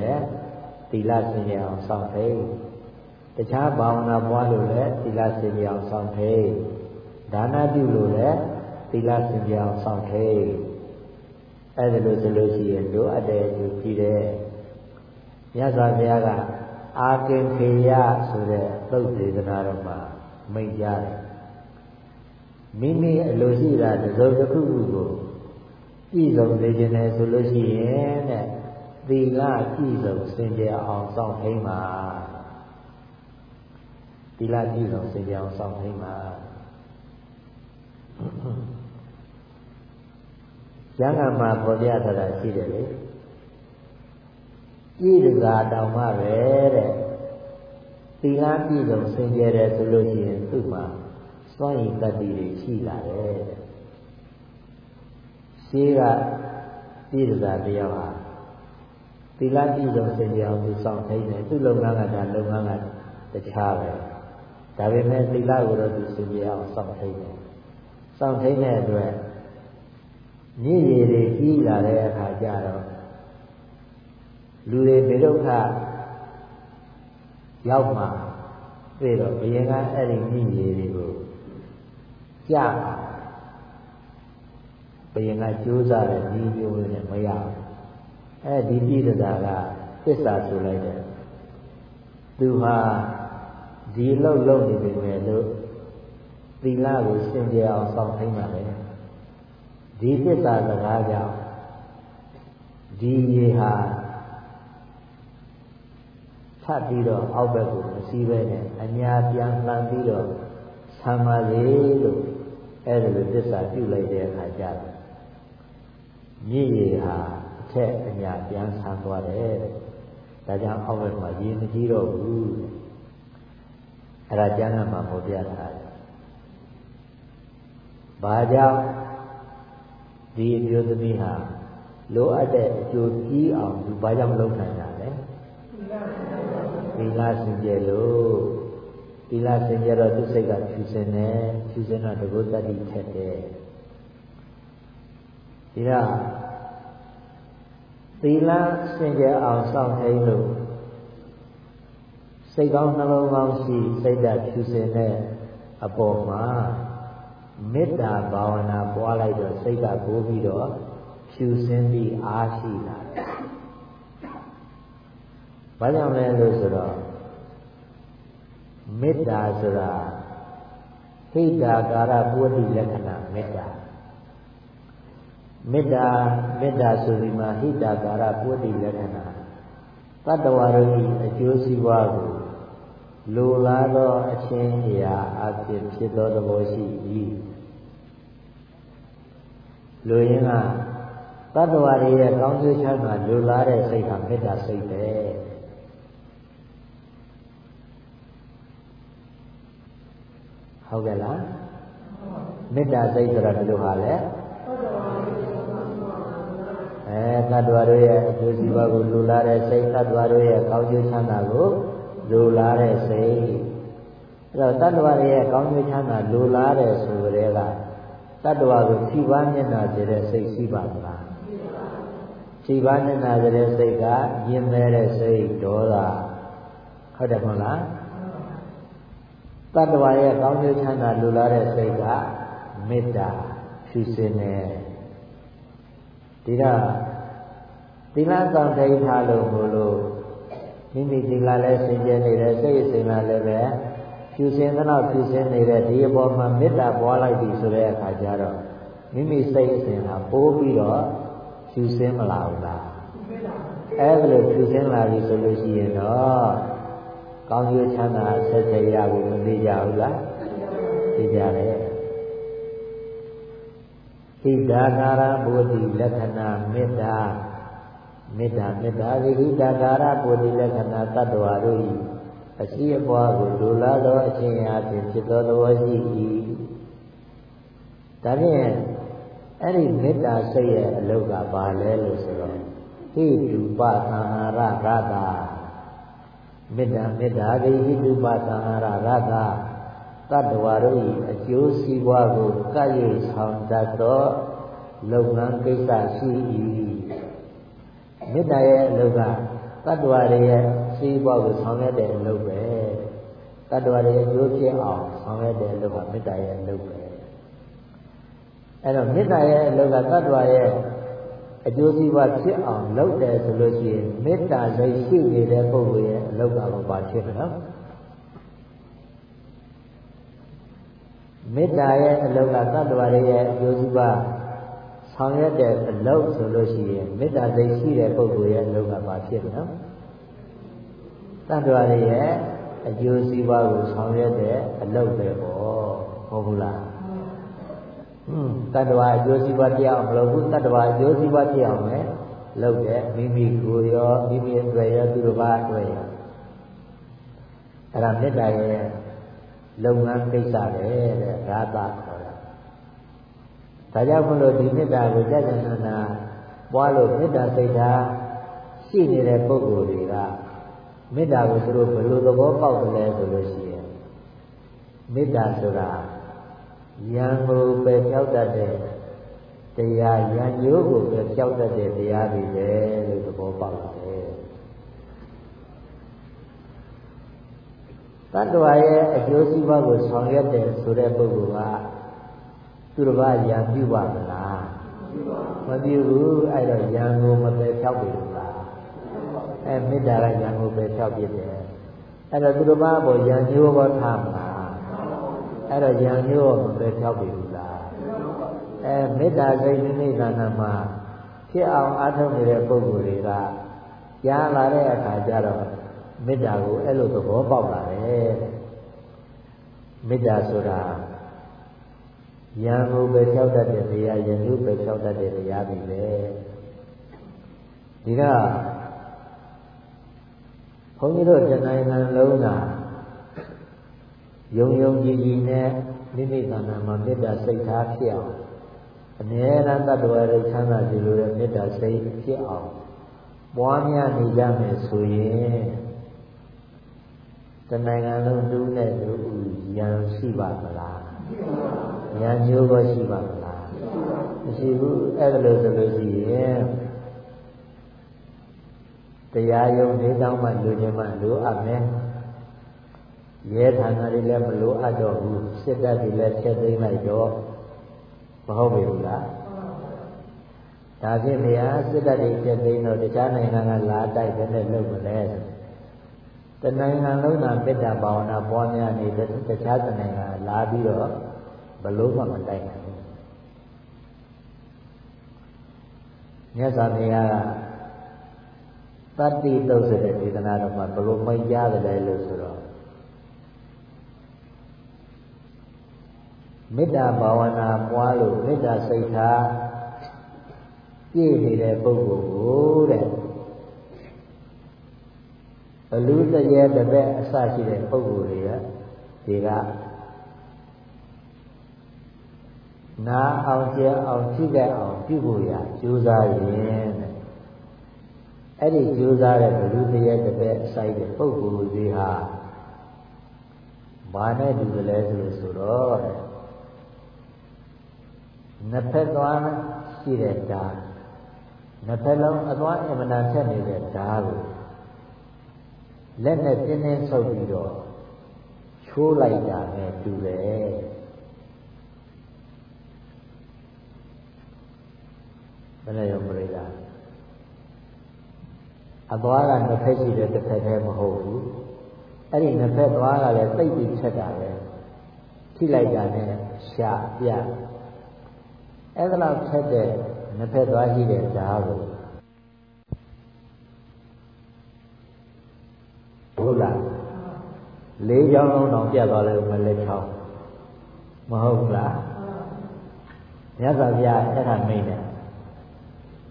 သီလစင်ကြယ်အောင်စောင့်ထိန်တခြားဘာဝနာပွားလို့လည်းသီလစင်ကြယ်အောင်စောင့်ထိန်ဒါနပြုလို့လည်းသီလစင်ကြယ်အောင်စောင့်ထိန်အဲ့ဒါလို့ဆိုလို့ရှိရင်လိုအပ်တဲ့သူကြည့်တဲ့ မြတ်စွာဘုရားကအာကင်ခေယဆိုတဲ့သုတ်ဒေသနာတော်မှာမိတ်ကြတယ်မိမိအလိုရှိတာတစ်စုံတစ်ခုခုကိုပြည့်စုံစေခြင်းနဲ့ဆိုလို့ရှိရင်တဲ့သီလပြည့်စုံစင်ကြယ်အောင်စောင့်ထိန်ပါသီလပြည့်စုံစင်ကြယ်အောင်စောင့်ထိန်ပါကျမ်းဂန်မှာပေါ်ပြထားတာရှိတယ်လေ ပြည့်တကာတောင်မှပဲတဲ့သီလပြည့်စုံစင်ကြယ်တယ်ဆိုလို့ရှိရင်သူ့မှာစွန့်ရင်တတ္တိတွေရှိလာတယ်တဲ့ရှိကပြည့်တကာတရားဟာသီလပြည့်စုံစင်ကြယ်အောင်သူစောင့်ထိန်တယ်သူ့လုပ်ငန်းကဒါလုပ်ငန်းကတခြားပဲဒါပေမဲ့သီလကိုတော့သူစင်ကြယ်အောင်စောင့်ထိန်တယ်စောင့်ထိန်တဲ့အတွက်မြည်ရည်တွေကြီးလာတဲ့အခါကျတော့ လူတွေဘေဒုက္ခရောက်မှပြေတော့ဘယင်ကအဲ့ဒီမြည်ရည်တွေကိုကြာဘယင်ကကြိုးစားတဲ့ဒီမျိုးနဲ့မရဘူးအဲဒီပြိတ္တာကသစ္စာဆိုလိုက်တယ်သူဟာဒီလောက်လောက်နေပြီမဲ့လို့သီလကိုစင်ကြယ်အောင်စောင့်ထိန်ပါလေဒီသစ္စာစကားကြောင့်ဒီရေဟာ ထပ်ပြီးတော့အောက်ဘက်ကိုမစီးပဲနဲ့အညာပြန်လှန်ပြီးတော့ဆံပါလေလို့အဲ့ဒါလိုသစ္စာပြုလိုက်တဲ့အခါကျတော့မြည်ရေဟာအထက်အညာပြန်ဆံသွားတယ်ဒါကြောင့်အောက်ဘက်မှာရေမကြီးတော့ဘူးအဲ့ဒါကျမ်းဂန်မှာပေါ်ပြထားတယ်ဘာကြောင့်ဒီအမျိုးသမီးဟာလိုအပ်တဲ့အကျိုးကြီးအောင်သူဘာကြောင့်လုပ်နိုင်တာလဲ သီလစင်ကြယ်လို့သီလစင်ကြယ်တော့သူစိတ်ကဖြူစင်တယ်ဖြူစင်တော့တကုတ္တိထက်တယ်ဒီတော့သီလစင်ကြယ်အောင်စောင့်ထိန်လို့စိတ်ကောင်းနှလုံးကောင်းရှိစိတ်ဓာတ်ဖြူစင်တဲ့အပေါ်မှာမေတ္တာဘာဝနာပွားလိုက်တော့စိတ်ကကိုးပြီးတော့ဖြူစင်ပြီးအားရှိလာတယ်။ ဘာကြောင့်လဲလို့ဆိုတော့မေတ္တာဆိုတာဟိတာကာရပုဝတိလက္ခဏာမေတ္တာမေတ္တာမေတ္တာဆိုဒီမှာဟိတာကာရပုဝတိလက္ခဏာတတ္တဝါတို့၏အကျိုးစီးပွားကိုလိုလားသောအချင်းအရာအဖြစ်ဖြစ်သောသဘောရှိ၏လူရင်းကတတ္တဝါတွေရဲ့ကောင်းကျိုးချမ်းသာလိုလားတဲ့စိတ်ကမေတ္တာစိတ်ပဲ ဟုတ်ကဲ့လားမေတ္တာစိတ်ဆိုတာဘယ်လိုဟာလဲအဲတတ္တဝါတို့ရဲ့အကျိုးစီးပွားကိုလိုလားတဲ့စိတ်တတ္တဝါတို့ရဲ့ကောင်းကျိုးချမ်းသာကိုလိုလားတဲ့စိတ်အဲ့တော့တတ္တဝါတွေရဲ့ကောင်းကျိုးချမ်းသာလိုလားတဲ့ဆိုကြတဲ့ကတတ္တဝါကိုဖြိပါမျက်နာစေတဲ့စိတ်ရှိပါမလားဖြိပါမျက်နာစေတဲ့စိတ်ကယဉ်မဲတဲ့စိတ်ဒေါသဟုတ်တယ်မဟုတ်လား တတ္တဝါရဲ့ကောင်းကျိုးချမ်းသာလိုလားတဲ့စိတ်ကမေတ္တာဖြူစင်တယ်ဒီတော့သီလဆောင်ထိန်ထားလို့မို့လို့မိမိသီလလည်းစင်ကြယ်နေတယ်စိတ်အစဉ်လည်းပဲဖြူစင်သလောက်ဖြူစင်နေတဲ့ဒီအပေါ်မှာမေတ္တာပွားလိုက်ပြီဆိုတဲ့အခါကျတော့မိမိစိတ်အစဉ်ဟာပိုးပြီးတော့ဖြူစင်မလာဘူးလားအဲ့ဒါလိုဖြူစင်လာပြီဆိုလို့ရှိရင်တော့ ကောင်းကျိုးချမ်းသာဆက်ဆက်ရဖို့မသိကြဘူးလားသိကြတယ်ဣဒာကာရဘုဒ္ဓလက္ခဏာမေတ္တာမေတ္တာမေတ္တာဝိဟိတကာရဘုဒ္ဓလက္ခဏာတ attva တို့၏အရှိအပွားကိုလူလာသောအခြင်းအပြင်ဖြစ်သောသဘောရှိ၏ဒါဖြင့်အဲ့ဒီမေတ္တာစိတ်ရဲ့အလုပ်ကဘာလဲလို့ဆိုတော့ဟိတုပသံဃာရရတာ မေတ္တာမေတ္တာဝိဟိတုပသံဃာရရတာတတ္တဝါတို့၏အကျိုးစီးပွားကိုကပ်၍ဆောင်တတ်သောလုပ်ငန်းကိစ္စရှိ၏မေတ္တာရဲ့အလုပ်ကတတ္တဝါတွေရဲ့စီးပွားကိုဆောင်ရွက်တဲ့အလုပ်ပဲတတ္တဝါတွေအကျိုးဖြစ်အောင်ဆောင်ရွက်တဲ့အလုပ်ကမေတ္တာရဲ့အလုပ်ပဲအဲ့တော့မေတ္တာရဲ့အလုပ်ကတတ္တဝါရဲ့ အကျိုးစီးပွားဖြစ်အောင်လုပ်တယ်ဆိုလို့ရှိရင်မေတ္တာစိတ်ရှိနေတဲ့ပုဂ္ဂိုလ်ရဲ့အလုပ်ကတော့ဘာဖြစ်မလဲမေတ္တာရဲ့အလုပ်ကသတ္တဝါတွေရဲ့အကျိုးစီးပွားဆောင်ရွက်တဲ့အလုပ်ဆိုလို့ရှိရင်မေတ္တာစိတ်ရှိတဲ့ပုဂ္ဂိုလ်ရဲ့အလုပ်ကဘာဖြစ်မလဲတတ္တဝါတွေရဲ့အကျိုးစီးပွားကိုဆောင်ရွက်တဲ့အလုပ်ပဲပေါ့ဟုတ်ဘူးလားဟွန်း တတ္တဝါအကျိုးစီးပွားပြအောင်မလုပ်ဘူးတတ္တဝါအကျိုးစီးပွားပြအောင်လည်းလုပ်တယ်မိမိကိုယ်ရောမိမိအတွေ့ရောသူတို့ဘာအတွေ့ရောအဲ့ဒါမေတ္တာရဲ့လုပ်ငန်းကိစ္စပဲတဲ့ရာသခေါ်တာဒါကြောင့်မလို့ဒီမေတ္တာကိုကြကြနာနာပွားလို့မေတ္တာစိတ်ဓာတ်ရှိနေတဲ့ပုဂ္ဂိုလ်တွေကမေတ္တာကိုသူတို့ဘယ်လိုသဘောပေါက်တယ်လဲဆိုလို့ရှိရင်မေတ္တာဆိုတာ ယံကိုပယ်ဖြောက်တတ်တဲ့တရားယံညိုးကိုပယ်ဖြောက်တတ်တဲ့တရားတွေပဲလို့သဘောပေါက်တယ်တတ္တဝါရဲ့အကျိုးစီးပွားကိုဆောင်ရွက်တယ်ဆိုတဲ့ပုဂ္ဂိုလ်ကသူတစ်ပါးယံပြုပါမလားမပြုဘူးအဲ့တော့ယံကိုမပယ်ဖြောက်ပြီလားအဲမေတ္တာကယံကိုပယ်ဖြောက်ပြတယ်အဲ့တော့သူတစ်ပါးပေါ်ယံညိုးဘောထားမလား အဲ့တော့ယံညိုးမပယ်ဖြောက်ပြီလားအဲမေတ္တာစိတ်နိမိတ်နာမှာဖြစ်အောင်အားထုတ်နေတဲ့ပုဂ္ဂိုလ်တွေကကြားလာတဲ့အခါကျတော့မေတ္တာကိုအဲ့လိုသဘောပေါက်လာတယ်မေတ္တာဆိုတာယံကိုပဲဖြောက်တတ်တဲ့တရားယံကိုပဲဖြောက်တတ်တဲ့တရားပြီပဲဒီကဘုန်းကြီးတို့တနိုင်ငံလုံးက ယုံယုံကြည်ကြည်နဲ့မိမိသဏ္ဍာန်မှာမေတ္တာစိတ်ထားဖြစ်အောင်အမြဲတမ်းတ attva တွေချမ်းသာကြည်လို့တဲ့မေတ္တာစိတ်ဖြစ်အောင်ပွားများနေကြမယ်ဆိုရင်တနိုင်ငံလုံးတူးနဲ့တူရန်ရှိပါမလားရန်မျိုးကိုရှိပါမလားမရှိဘူးအဲ့ဒါလို့ဆိုလို့ရှိရင်တရားယုံနေတောင်းမှလူချင်းမှလိုအပ်မယ် ရဲဌာနတွေလည်းမလိုအပ်တော့ဘူးစစ်တပ်တွေလည်းချက်သိမ်းလိုက်တော့မဟုတ်ပြီလားဒါဖြင့်ဗျာစစ်တပ်တွေချက်သိမ်းတော့တခြားနိုင်ငံကလာတိုက်တဲ့နဲ့လုပ်မလဲတနိုင်ငံလုံးကမေတ္တာဘာဝနာပွားများနေတဲ့တခြားနိုင်ငံလာပြီးတော့ဘလို့မှမတိုက်နိုင်ဘူးမြတ်စွာဘုရားကတတ္တိတုတ်ဆိုတဲ့ဒေသနာတော်မှာဘလို့မရတယ်လို့ဆိုတော့ မေတ္တာဘာဝနာပွားလို့မေတ္တာစိတ်ထားပြည့်နေတဲ့ပုဂ္ဂိုလ်ကိုတဲ့ဘလူတရေတပည့်အစရှိတဲ့ပုဂ္ဂိုလ်တွေကဒီကနာအောင်ကျအောင်ကြည့်ကြအောင်ပြုဖို့ရကြိုးစားရင်တဲ့အဲ့ဒီကြိုးစားတဲ့ဘလူတရေတပည့်အစရှိတဲ့ပုဂ္ဂိုလ်တွေဟာဘာနဲ့တူတယ်လဲဆိုလို့ဆိုတော့တဲ့ နှစ်ဖက်သွားရှိတဲ့ဓာတ်နှစ်ဖက်လုံးအသွားအမှန်တန်ဆက်နေတဲ့ဓာတ်ကိုလက်နဲ့ပြင်းပြင်းဆုပ်ပြီးတော့ချိုးလိုက်တာနဲ့တူတယ်ဘယ်နဲ့ရောမရိတာအသွားကနှစ်ဖက်ရှိတဲ့တစ်ဖက်တည်းမဟုတ်ဘူးအဲ့ဒီနှစ်ဖက်သွားကလည်းသိပ်ပြီးချက်တာပဲထိလိုက်တာနဲ့ရှာပြ အဲ့ဒါလောက်ချက်တဲ့နှစ်ဖက်သွားရှိတဲ့ဓာတ်ကိုဟုတ်လားလေးချောင်းလုံးတောင်ပြတ်သွားလို့မလဲချောင်းမဟုတ်ဘူးလားမြတ်စွာဘုရားအဲ့ဒါမိတ်တယ်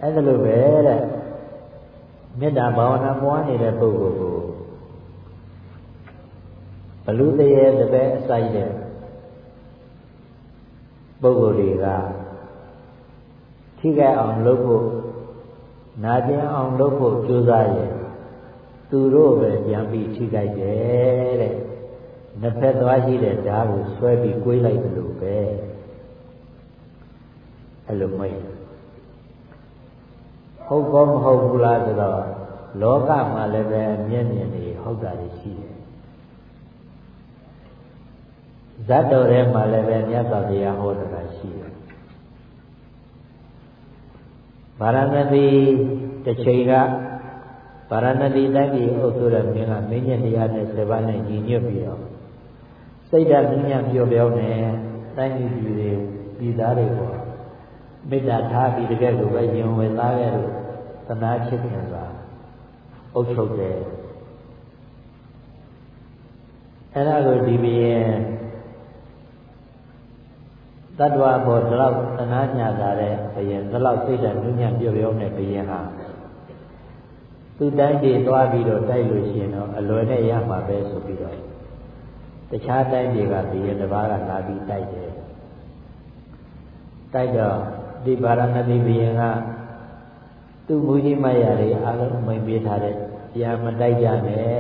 အဲ့ဒါလိုပဲတဲ့မေတ္တာဘာဝနာပွားနေတဲ့ပုဂ္ဂိုလ်ကိုဘလူတရေတပည့်အစိုက်တဲ့ပုဂ္ဂိုလ်တွေက ထိခိုက်အောင်လုပ်ဖို့နာကျင်အောင်လုပ်ဖို့ကြိုးစားရင်သူတို့ပဲပြန်ပြီးထိခိုက်တယ်တဲ့နှစ်ဖက်သွားရှိတဲ့ဓာတ်ကိုဆွဲပြီးကွေးလိုက်တယ်လို့ပဲအဲ့လိုမိတ်ဟုတ်ကောမဟုတ်ဘူးလားဆိုတော့လောကမှာလည်းပဲမျက်မြင်တွေဟုတ်တာတွေရှိတယ်ဇတ်တော်ထဲမှာလည်းပဲမြတ်စွာဘုရားဟောတာရှိတယ် ဗာရဏသီတစ်ချိန်ကဗာရဏသီတိုင်းပြည်အုပ်စိုးတဲ့မင်းကမင်းညက်တရားနဲ့7ပါးနဲ့ညီညွတ်ပြီးတော့စိတ်ဓာတ်ဉာဏ်ပြောပြောနဲ့တိုင်းပြည်ပြည်တွေပြည်သားတွေပေါ်မေတ္တာထားပြီးတကယ်ကိုပဲယင်ဝင်သားခဲ့လို့သနာချစ်ခင်စွာအုပ်ချုပ်တယ်အဲ့ဒါကိုဒီဘီရင် တတ္တဝါဘောဒီလောက်သနာညာတာတဲ့ဘယင်ဒီလောက်စိတ်ဓာတ်ဉာဏ်ပြောပြောနဲ့ဘယင်ဟာသူတိုင်းပြည်သွားပြီးတော့တိုက်လို့ရှိရင်တော့အလွယ်နဲ့ရမှာပဲဆိုပြီးတော့တခြားတိုင်းပြည်ကဘယင်တစ်ပါးကလာပြီးတိုက်တယ်တိုက်တော့ဒီဗာရဏသီဘယင်ကသူ့မူကြီးမရတွေအားလုံးမိန်ပေးထားတဲ့ပြန်မတိုက်ကြနဲ့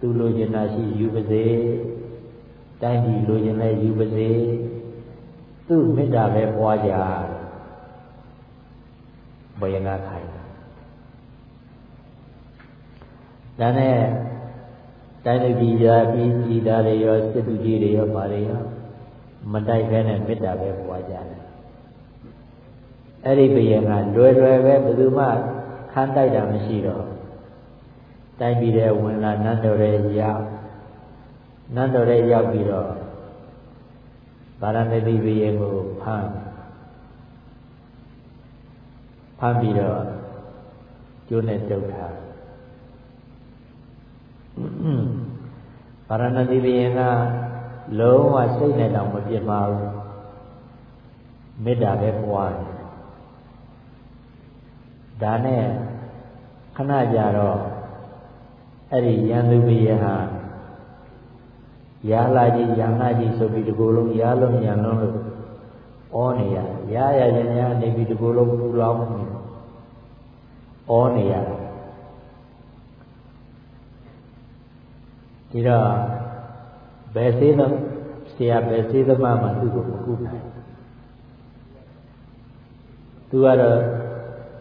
သူလိုချင်တာရှိယူပါစေတိုင်းပြည်လိုချင်လဲယူပါစေ သူ့မေတ္တာပဲပွားကြဘယင်ကခိုင်းဒါနဲ့တိုင်းလူကြီးရာပြီးကြည်သားတွေရောစစ်သူကြီးတွေရောပါတွေရောမတိုက်ခဲနဲ့မေတ္တာပဲပွားကြတယ်အဲ့ဒီဘယင်ကလွယ်လွယ်ပဲဘယ်သူမှခန်းတိုက်တာမရှိတော့တိုင်းပြည်တဲ့ဝင်လာနန်းတော်ရဲ့ရောက်နန်းတော်ရဲ့ရောက်ပြီးတော့ ဗာရဏသီဘယင်ကိုဖမ်းဖမ်းပြီးတော့ကျိုးနဲ့တုတ်ထားဗာရဏသီဘယင်ကလုံးဝစိတ်နဲ့တောင်မပြစ်ပါဘူးမေတ္တာပဲပွားတယ်ဒါနဲ့ခဏကြာတော့အဲ့ဒီရန်သူဘယဟာ ရာလာကြီးရန်လာကြီးဆိုပြီးဒီကိုယ်လုံးရာလုံးရန်လုံးလို့ဩနေရရာရရညာနေပြီးဒီကိုယ်လုံးပူလောင်းနေဩနေရတယ်ဒီတော့ဘယ်သေးသောဆရာဘယ်သေးသမားမှသူ့ကိုမကူနိုင်သူကတော့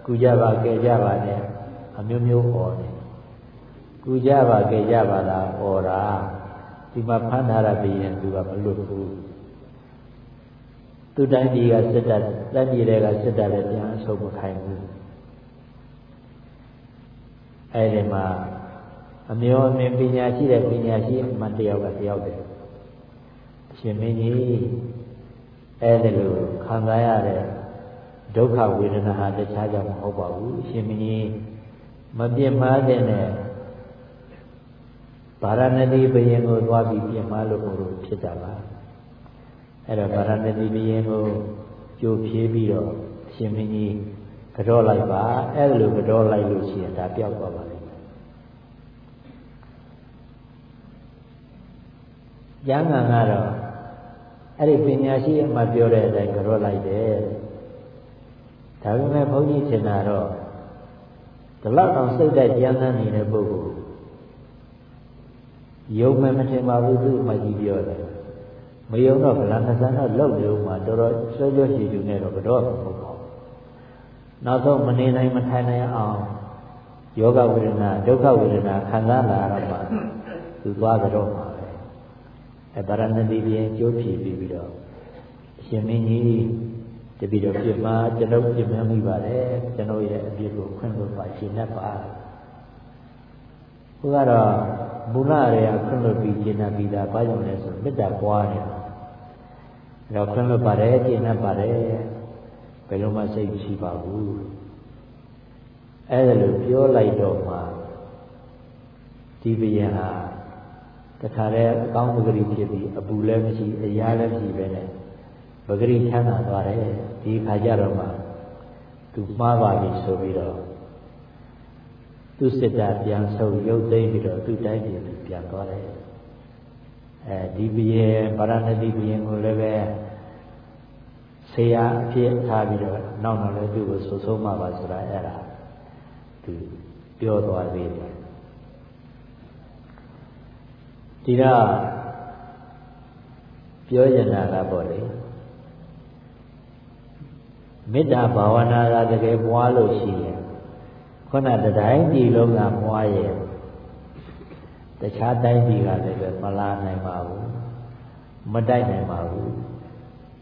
ကူကြပါကဲကြပါနဲ့အမျိုးမျိုးဟောတယ်ကူကြပါကဲကြပါလားဟောတာ ဒီမှာဖမ်းထားတာပြီးရင်သူကမလွတ်ဘူးသူတိုင်းပြည်ကစစ်တပ်တိုင်းပြည်တွေကစစ်တပ်လည်းပြန်အဆုပ်မခိုင်းဘူးအဲ့ဒီမှာအမျိုးအမြင်ပညာရှိတဲ့ပညာရှိမှတယောက်ကတယောက်တယ်ရှင်မင်းကြီးအဲ့ဒီလိုခံစားရတဲ့ဒုက္ခဝေဒနာဟာတခြားကြောင့်မဟုတ်ပါဘူးရှင်မင်းကြီးမပြစ်မှားတဲ့နဲ့ ဗာရဏသီဘယင်ကိုသွားပြီးပြစ်မှားလို့ဖြစ်တာပါအဲ့တော့ဗာရဏသီဘယင်ကိုကြိုဖြေးပြီးတော့ရှင်မင်းကြီးကြောလိုက်ပါအဲ့လိုကြောလိုက်လို့ရှိရင်ဒါပြောက်သွားပါလိမ့်မယ်ကျမ်းဂန်ကတော့အဲ့ဒီပညာရှိအမှပြောတဲ့အတိုင်းကြောလိုက်တယ်ဒါပေမဲ့ဘုန်းကြီးထင်တာတော့ဒီလောက်အောင်စိတ်ဓာတ်ကျမ်းသာနေတဲ့ပုဂ္ဂိုလ် ယုံမယ်မထင်ပါဘူးသူ့မကြီးပြောတယ်မယုံတော့ဗလာနဆန်းတော့လောက်နေဦးမှာတော်တော်ဆွဲကြွရှိသူနဲ့တော့ကတော့မဟုတ်ပါဘူးနောက်ဆုံးမနေနိုင်မထိုင်နိုင်အောင်ယောဂဝေဒနာဒုက္ခဝေဒနာခံစားလာရတော့မှသူသွားကြတော့မှာပဲအဲဗရဏတိပြင်ကျိုးဖြည်ပြီးပြီးတော့အရှင်မင်းကြီးတပိတော့ပြမကျွန်ုပ်ပြမမိပါတယ်ကျွန်ုပ်ရဲ့အပြစ်ကိုခွင့်လို့ပါရှင်းတတ်ပါဘုရားတော့ မူလရေကခွင့်လို့ပြီးရှင်းတတ်ပြီးသားဘာကြောင့်လဲဆိုမေတ္တာပွားနေတာအဲ့တော့ခွင့်လို့ပါတယ်ရှင်းတတ်ပါတယ်ဘယ်လိုမှစိတ်မရှိပါဘူးအဲ့ဒါလိုပြောလိုက်တော့မှဒီဘယံဟာတခါတည်းအကောင်းပဂရိဖြစ်ပြီးအပူလည်းမရှိအရာလည်းမရှိပဲနဲ့ပဂရိချမ်းသာသွားတယ်ဒီခါကျတော့မှသူမှားပါပြီဆိုပြီးတော့ သူစစ်တာပြန်ဆုပ်ရုပ်သိမ်းပြီးတော့သူ့တိုင်းပြည်ပြန်သွားတယ်အဲဒီဘယံဗာရဏသီဘယံကိုလည်းပဲဆေးရအဖြစ်ထားပြီးတော့နောက်တော့လည်းသူ့ကိုဆူဆုံးမှာပါဆိုတာအဲ့ဒါသူပြောသွားသေးတယ်ဒီတော့ပြောရတာကပေါ့လေမေတ္တာဘာဝနာကတကယ်ပွားလို့ရှိရင် ခုနတတိုင်းပြည်လုံးကပွားရဲ့တခြားတိုင်းပြည်ကလည်းပဲမလာနိုင်ပါဘူးမတိုက်နိုင်ပါဘူး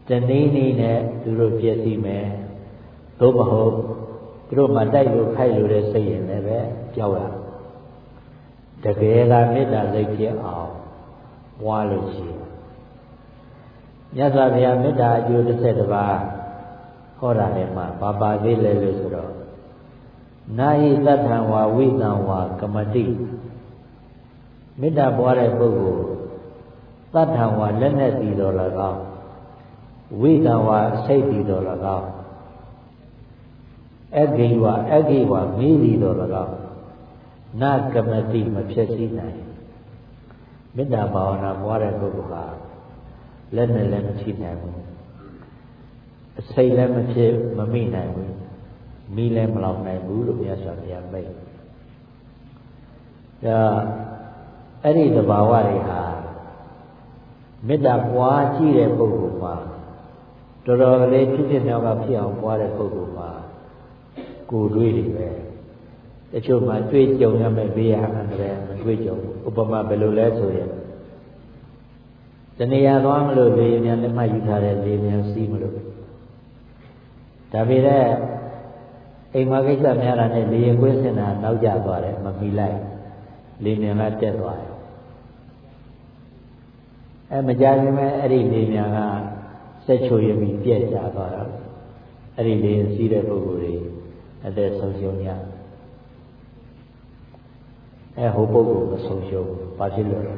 တနည်းနည်းနဲ့သူတို့ပြည့်စည်မယ်သို့မဟုတ်သူတို့မှတိုက်လို့ခိုက်လို့တဲ့စိတ်ရင်လည်းပဲကြောက်ရတကယ်ကမေတ္တာစိတ်ဖြစ်အောင်ပွားလို့ရှိရင်မြတ်စွာဘုရားမေတ္တာအကျိုးတစ်ဆက်တစ်ပါးဟောတာလည်းမှာပါပါသေးလဲလို့ဆိုတော့ နာဟိတထံဝါဝိတံဝါကမတိမေတ္တာပွားတဲ့ပုဂ္ဂိုလ်တထံဝါလက်နဲ့တည်တော်၎င်းဝိတံဝါစိတ်တည်တော်၎င်းအဂိဝအဂိဝမိတည်တော်၎င်းနာကမတိမဖြစ်စည်းနိုင်မေတ္တာဘာဝနာပွားတဲ့ပုဂ္ဂိုလ်ဟာလက်နဲ့လည်းမထိနိုင်ဘူးအစိတ်လည်းမဖြစ်မမိနိုင်ဘူး မိလည်းမလောင်နိုင်ဘူးလို့မြတ်စွာဘုရားမိတ်ဒါအဲ့ဒီသဘာဝတွေဟာမေတ္တာပွားကြည့်တဲ့ပုဂ္ဂိုလ်မှာတော်တော်လေးဖြစ်ဖြစ်မြောက်ကဖြစ်အောင်ပွားတဲ့ပုဂ္ဂိုလ်မှာကိုယ်တွေးတွေပဲတချို့မှာတွေးကြုံရမယ်ဘေးရဟန်တယ်မတွေးကြုံဥပမာဘယ်လိုလဲဆိုရင်တဏှာသွားမလို့လေမြန်လက်မှတ်ယူထားတဲ့လေမြန်စီးမလို့ဒါပေမဲ့ အိမ်မှာကိစ္စများတာနဲ့လေရင်ကွင်းစင်တာနောက်ကျသွားတယ်မမီလိုက်လေမြန်ကတက်သွားတယ်အဲမကြခင်မဲ့အဲ့ဒီလေမြန်ကစက်ချိုရပြီးပြက်ကျသွားတော့အဲ့ဒီလေစီးတဲ့ပုဂ္ဂိုလ်တွေအသက်ဆုံးရှုံးကြအဲဟိုပုဂ္ဂိုလ်မဆုံးရှုံးဘူးဘာဖြစ်လို့လဲ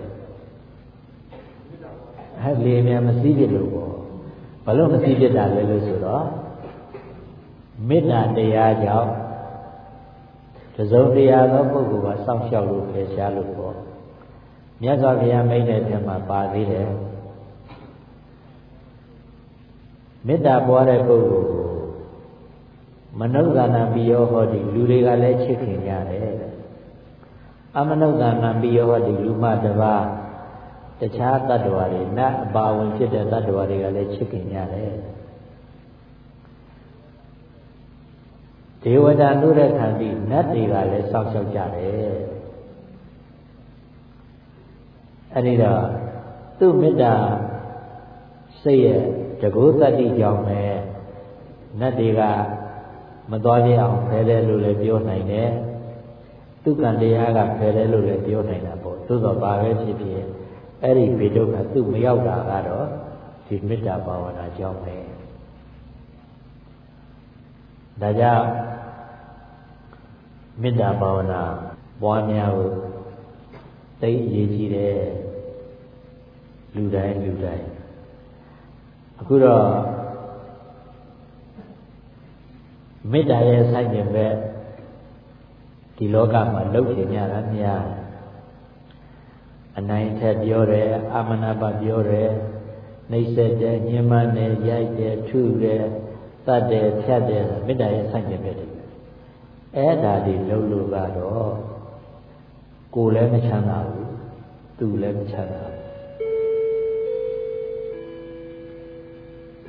အဲလေမြန်မစီးဖြစ်လို့ပေါ့ဘာလို့မစီးဖြစ်တာလဲလို့ဆိုတော့ မေတ္တာတရားကြောင့်တစုံတရာသောပုဂ္ဂိုလ်ကစောင့်ရှောက်လို့ဖယ်ရှားလို့ပေါ့မြတ်စွာဘုရားမိန့်တဲ့ပြန်မှာပါသေးတယ်မေတ္တာပွားတဲ့ပုဂ္ဂိုလ်ကိုမနုဿာနာပိယောဟောတိလူတွေကလည်းချစ်ခင်ကြတယ်အမနုဿာနာပိယောဟောတိလူမတပါးတခြားတ attva တွေနတ်အပါဝင်ဖြစ်တဲ့တ attva တွေကလည်းချစ်ခင်ကြတယ် ဒေဝတာနုရခန္တိနတ်တွေကလည်းစောင့်ရှောက်ကြတယ်အဲ့ဒီတော့သူ့မေတ္တာစိတ်ရဲ့တကုသတ္တိကြောင့်ပဲနတ်တွေကမသွားပြအောင်ဖယ်တယ်လို့လည်းပြောနိုင်တယ်သူကံတရားကဖယ်တယ်လို့လည်းပြောနိုင်တာပေါ့သို့တော့ဘာပဲဖြစ်ဖြစ်အဲ့ဒီဘေဒုက္ခသူ့မရောက်တာကတော့ဒီမေတ္တာဘာဝနာကြောင့်ပဲဒါကြောင့် မေတ္တာဘာဝနာပွားများဖို့သိအရေးကြီးတယ်လူတိုင်းလူတိုင်းအခုတော့မေတ္တာရဲ့ဆိုင်ကျင်ပဲဒီလောကမှာလှုပ်ရှင်ရတာများအနိုင်ထက်ပြောတယ်အာမနာပပြောတယ်နှိမ့်ဆက်တယ်ညှဉ်းပန်းတယ်ရိုက်တယ်ထုတယ်တတ်တယ်ဖြတ်တယ်မေတ္တာရဲ့ဆိုင်ကျင်ပဲတယ် အဲ့ဒါဒီလှုပ်လို့ကတော့ကိုယ်လည်းမချမ်းသာဘူးသူလည်းမချမ်းသာဘူး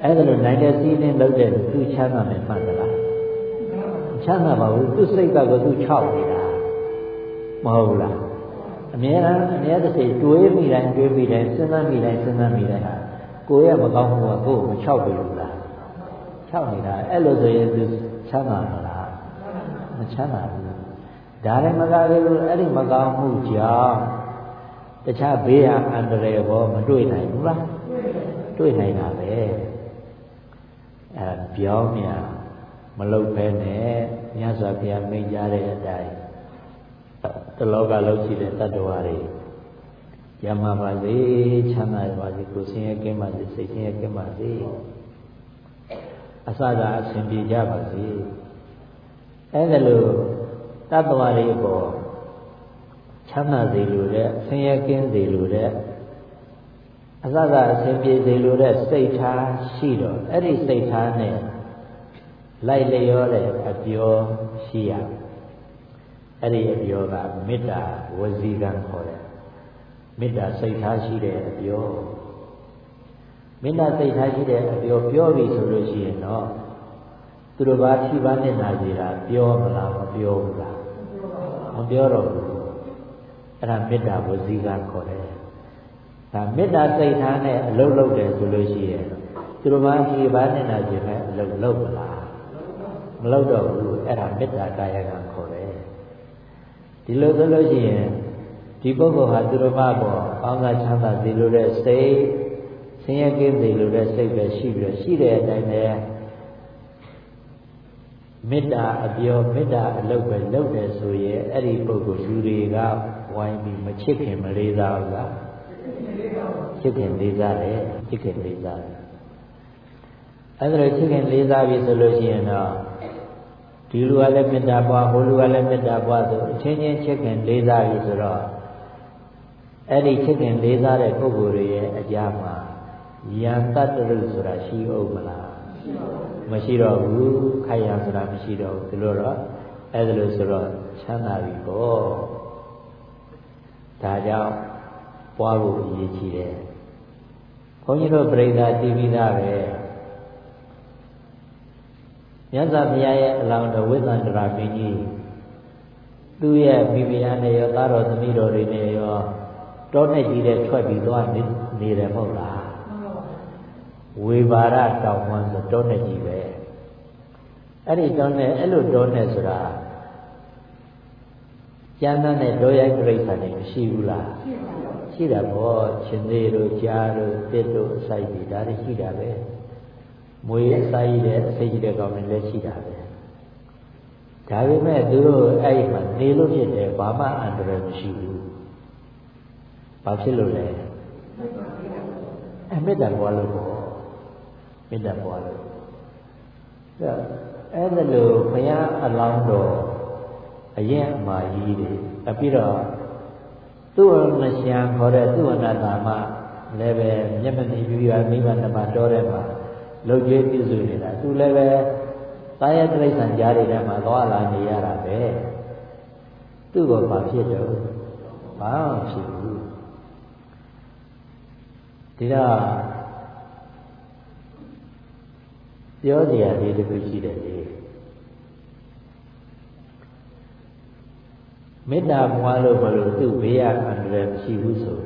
အဲ့ဒါလို့နိုင်တဲ့စည်းလင်းလုပ်တဲ့သူချမ်းသာမယ်မှန်သလားချမ်းသာပါဘူးသူစိတ်ကကသူခြောက်နေတာမဟုတ်လားအမြဲတမ်းအမြဲတစေတွေးမိတိုင်းတွေးမိတိုင်းစဉ်းစားမိတိုင်းစဉ်းစားမိတိုင်းဟာကိုယ်ရဲ့မကောင်းမှုကကိုယ်ကိုခြောက်ပြီလို့လားခြောက်နေတာအဲ့လိုဆိုရင်သူချမ်းသာမလား မချမ်းသာဘူးဒါလည်းမကားသေးဘူးအဲ့ဒီမကောင်းမှုကြောင့်တခြားဘေးရန်အန္တရာယ်ဘောမတွေ့နိုင်ဘူးလားတွေ့နိုင်တာပဲအဲပြောင်းမြန်မလုတ်ဖဲနဲ့မြတ်စွာဘုရားမိန့်ကြားတဲ့အတိုင်းတလောကလုံးရှိတဲ့တ attva တွေရမပါစေချမ်းသာပါစေကိုယ်ဆင်းရဲကင်းပါစေစိတ်ဆင်းရဲကင်းပါစေအစသာအစဉ်ပြေကြပါစေ အဲဒါလို့တ attva တွေပေါ်ချမ်းသာစေလိုတဲ့ဆင်းရဲကင်းစေလိုတဲ့အစသာအစဉ်ပြေစေလိုတဲ့စိတ်ထားရှိတော့အဲ့ဒီစိတ်ထားနဲ့လိုက်လျောတဲ့အပြောရှိရအဲ့ဒီအပြောကမေတ္တာဝစီကံခေါ်တယ်မေတ္တာစိတ်ထားရှိတဲ့အပြောမေတ္တာစိတ်ထားရှိတဲ့အပြောပြောပြီဆိုလို့ရှိရင်တော့ သူတို့ဘာဖြီးပါနဲ့နာစီတာပြောမလားမပြောဘူးလားမပြောတော့ဘူးအဲ့ဒါမေတ္တာဝစီကံခေါ်တယ်ဒါမေတ္တာစိတ်ထားနဲ့အလုပ်လုပ်တယ်ဆိုလို့ရှိရင်သူတို့ဘာဖြီးပါနဲ့နာစီပဲအလုပ်လုပ်မလားမလုပ်တော့ဘူးအဲ့ဒါမေတ္တာကာယကံခေါ်တယ်ဒီလိုဆိုလို့ရှိရင်ဒီပုဂ္ဂိုလ်ဟာသူတော်ဘာပေါ်ကောင်းသာချမ်းသာစေလိုတဲ့စိတ်ဆင်းရဲကင်းစေလိုတဲ့စိတ်ပဲရှိပြီးရှိတဲ့အတိုင်းပဲ မေတ္တာအပြောမေတ္တာအလုပ်ပဲလုပ်တယ်ဆိုရင်အဲ့ဒီပုဂ္ဂိုလ်လူတွေကဝိုင်းပြီးမချစ်ခင်မလေးစားဘူးလားချစ်ခင်လေးစားတယ်ချစ်ခင်လေးစားတယ်အဲ့ဒါလိုချစ်ခင်လေးစားပြီဆိုလို့ရှိရင်တော့ဒီလူကလည်းမေတ္တာပွားဟိုလူကလည်းမေတ္တာပွားဆိုအချင်းချင်းချစ်ခင်လေးစားပြီဆိုတော့အဲ့ဒီချစ်ခင်လေးစားတဲ့ပုဂ္ဂိုလ်တွေရဲ့အကြမှာယံတတ္တရုဆိုတာရှိအောင်မလား မရှိတော့ဘူးခိုက်ရဆိုတာမရှိတော့ဘူးဒီလိုတော့အဲ့ဒါလို့ဆိုတော့ချမ်းသာပြီပေါ့ဒါကြောင့်ပွားဖို့အရေးကြီးတယ်ဘုန်းကြီးတို့ပြိဿာတီးပြီးသားပဲမြတ်စွာဘုရားရဲ့အလောင်းတော်ဝိသန္တရာမင်းကြီးသူ့ရဲ့မိဖုရားနဲ့ရောသားတော်သမီးတော်တွေနဲ့ရောတောနဲ့ကြီးတဲ့ထွက်ပြီးသွားနေနေတယ်မဟုတ်လား ဝေဘာရတောင်ဝန်းဆိုတောနဲ့ကြီးပဲအဲ့ဒီတောနဲ့အဲ့လိုတောနဲ့ဆိုတာကျမ်းသားနဲ့တောရိုက်ပြိဿာနေမရှိဘူးလားရှိတာပေါ့ရှင်သေးတို့ကြားတို့တစ်တို့အစိုက်တွေဒါတွေရှိတာပဲမွေအစာရည်တဲ့အစိတ်ကြီးတဲ့ကောင်တွေလည်းရှိတာပဲဒါပေမဲ့သူတို့အဲ့ဒီမှာနေလို့ဖြစ်တယ်ဘာမှအန္တရာယ်မရှိဘူးဘာဖြစ်လို့လဲအမေတ္တာပွားလို့ပေါ့ မေတ္တာပွားလို့အဲ့ဒါလို့ဘုရားအလောင်းတော်အရင်အမာကြီးတွေအပြီးတော့သူ့မရှံခေါ်တဲ့သူ့အနတ္တမှာလည်းပဲမျက်မမြင်ပြရမိဘနှစ်ပါးတော်တဲ့မှာလှုပ်ကြွေးပြုစုနေတာသူလည်းပဲသာယတိရစ္ဆာန်ကြားတွေထဲမှာသွားလာနေရတာပဲသူ့ကိုဘာဖြစ်တော့ဘာမှဖြစ်ဘူးဒီတော့ ပြောစရာလေးတစ်ခုရှိတယ်လေမေတ္တာမွားလို့မလို့သူ့ဘေးရအန္တရာယ်မရှိဘူးဆို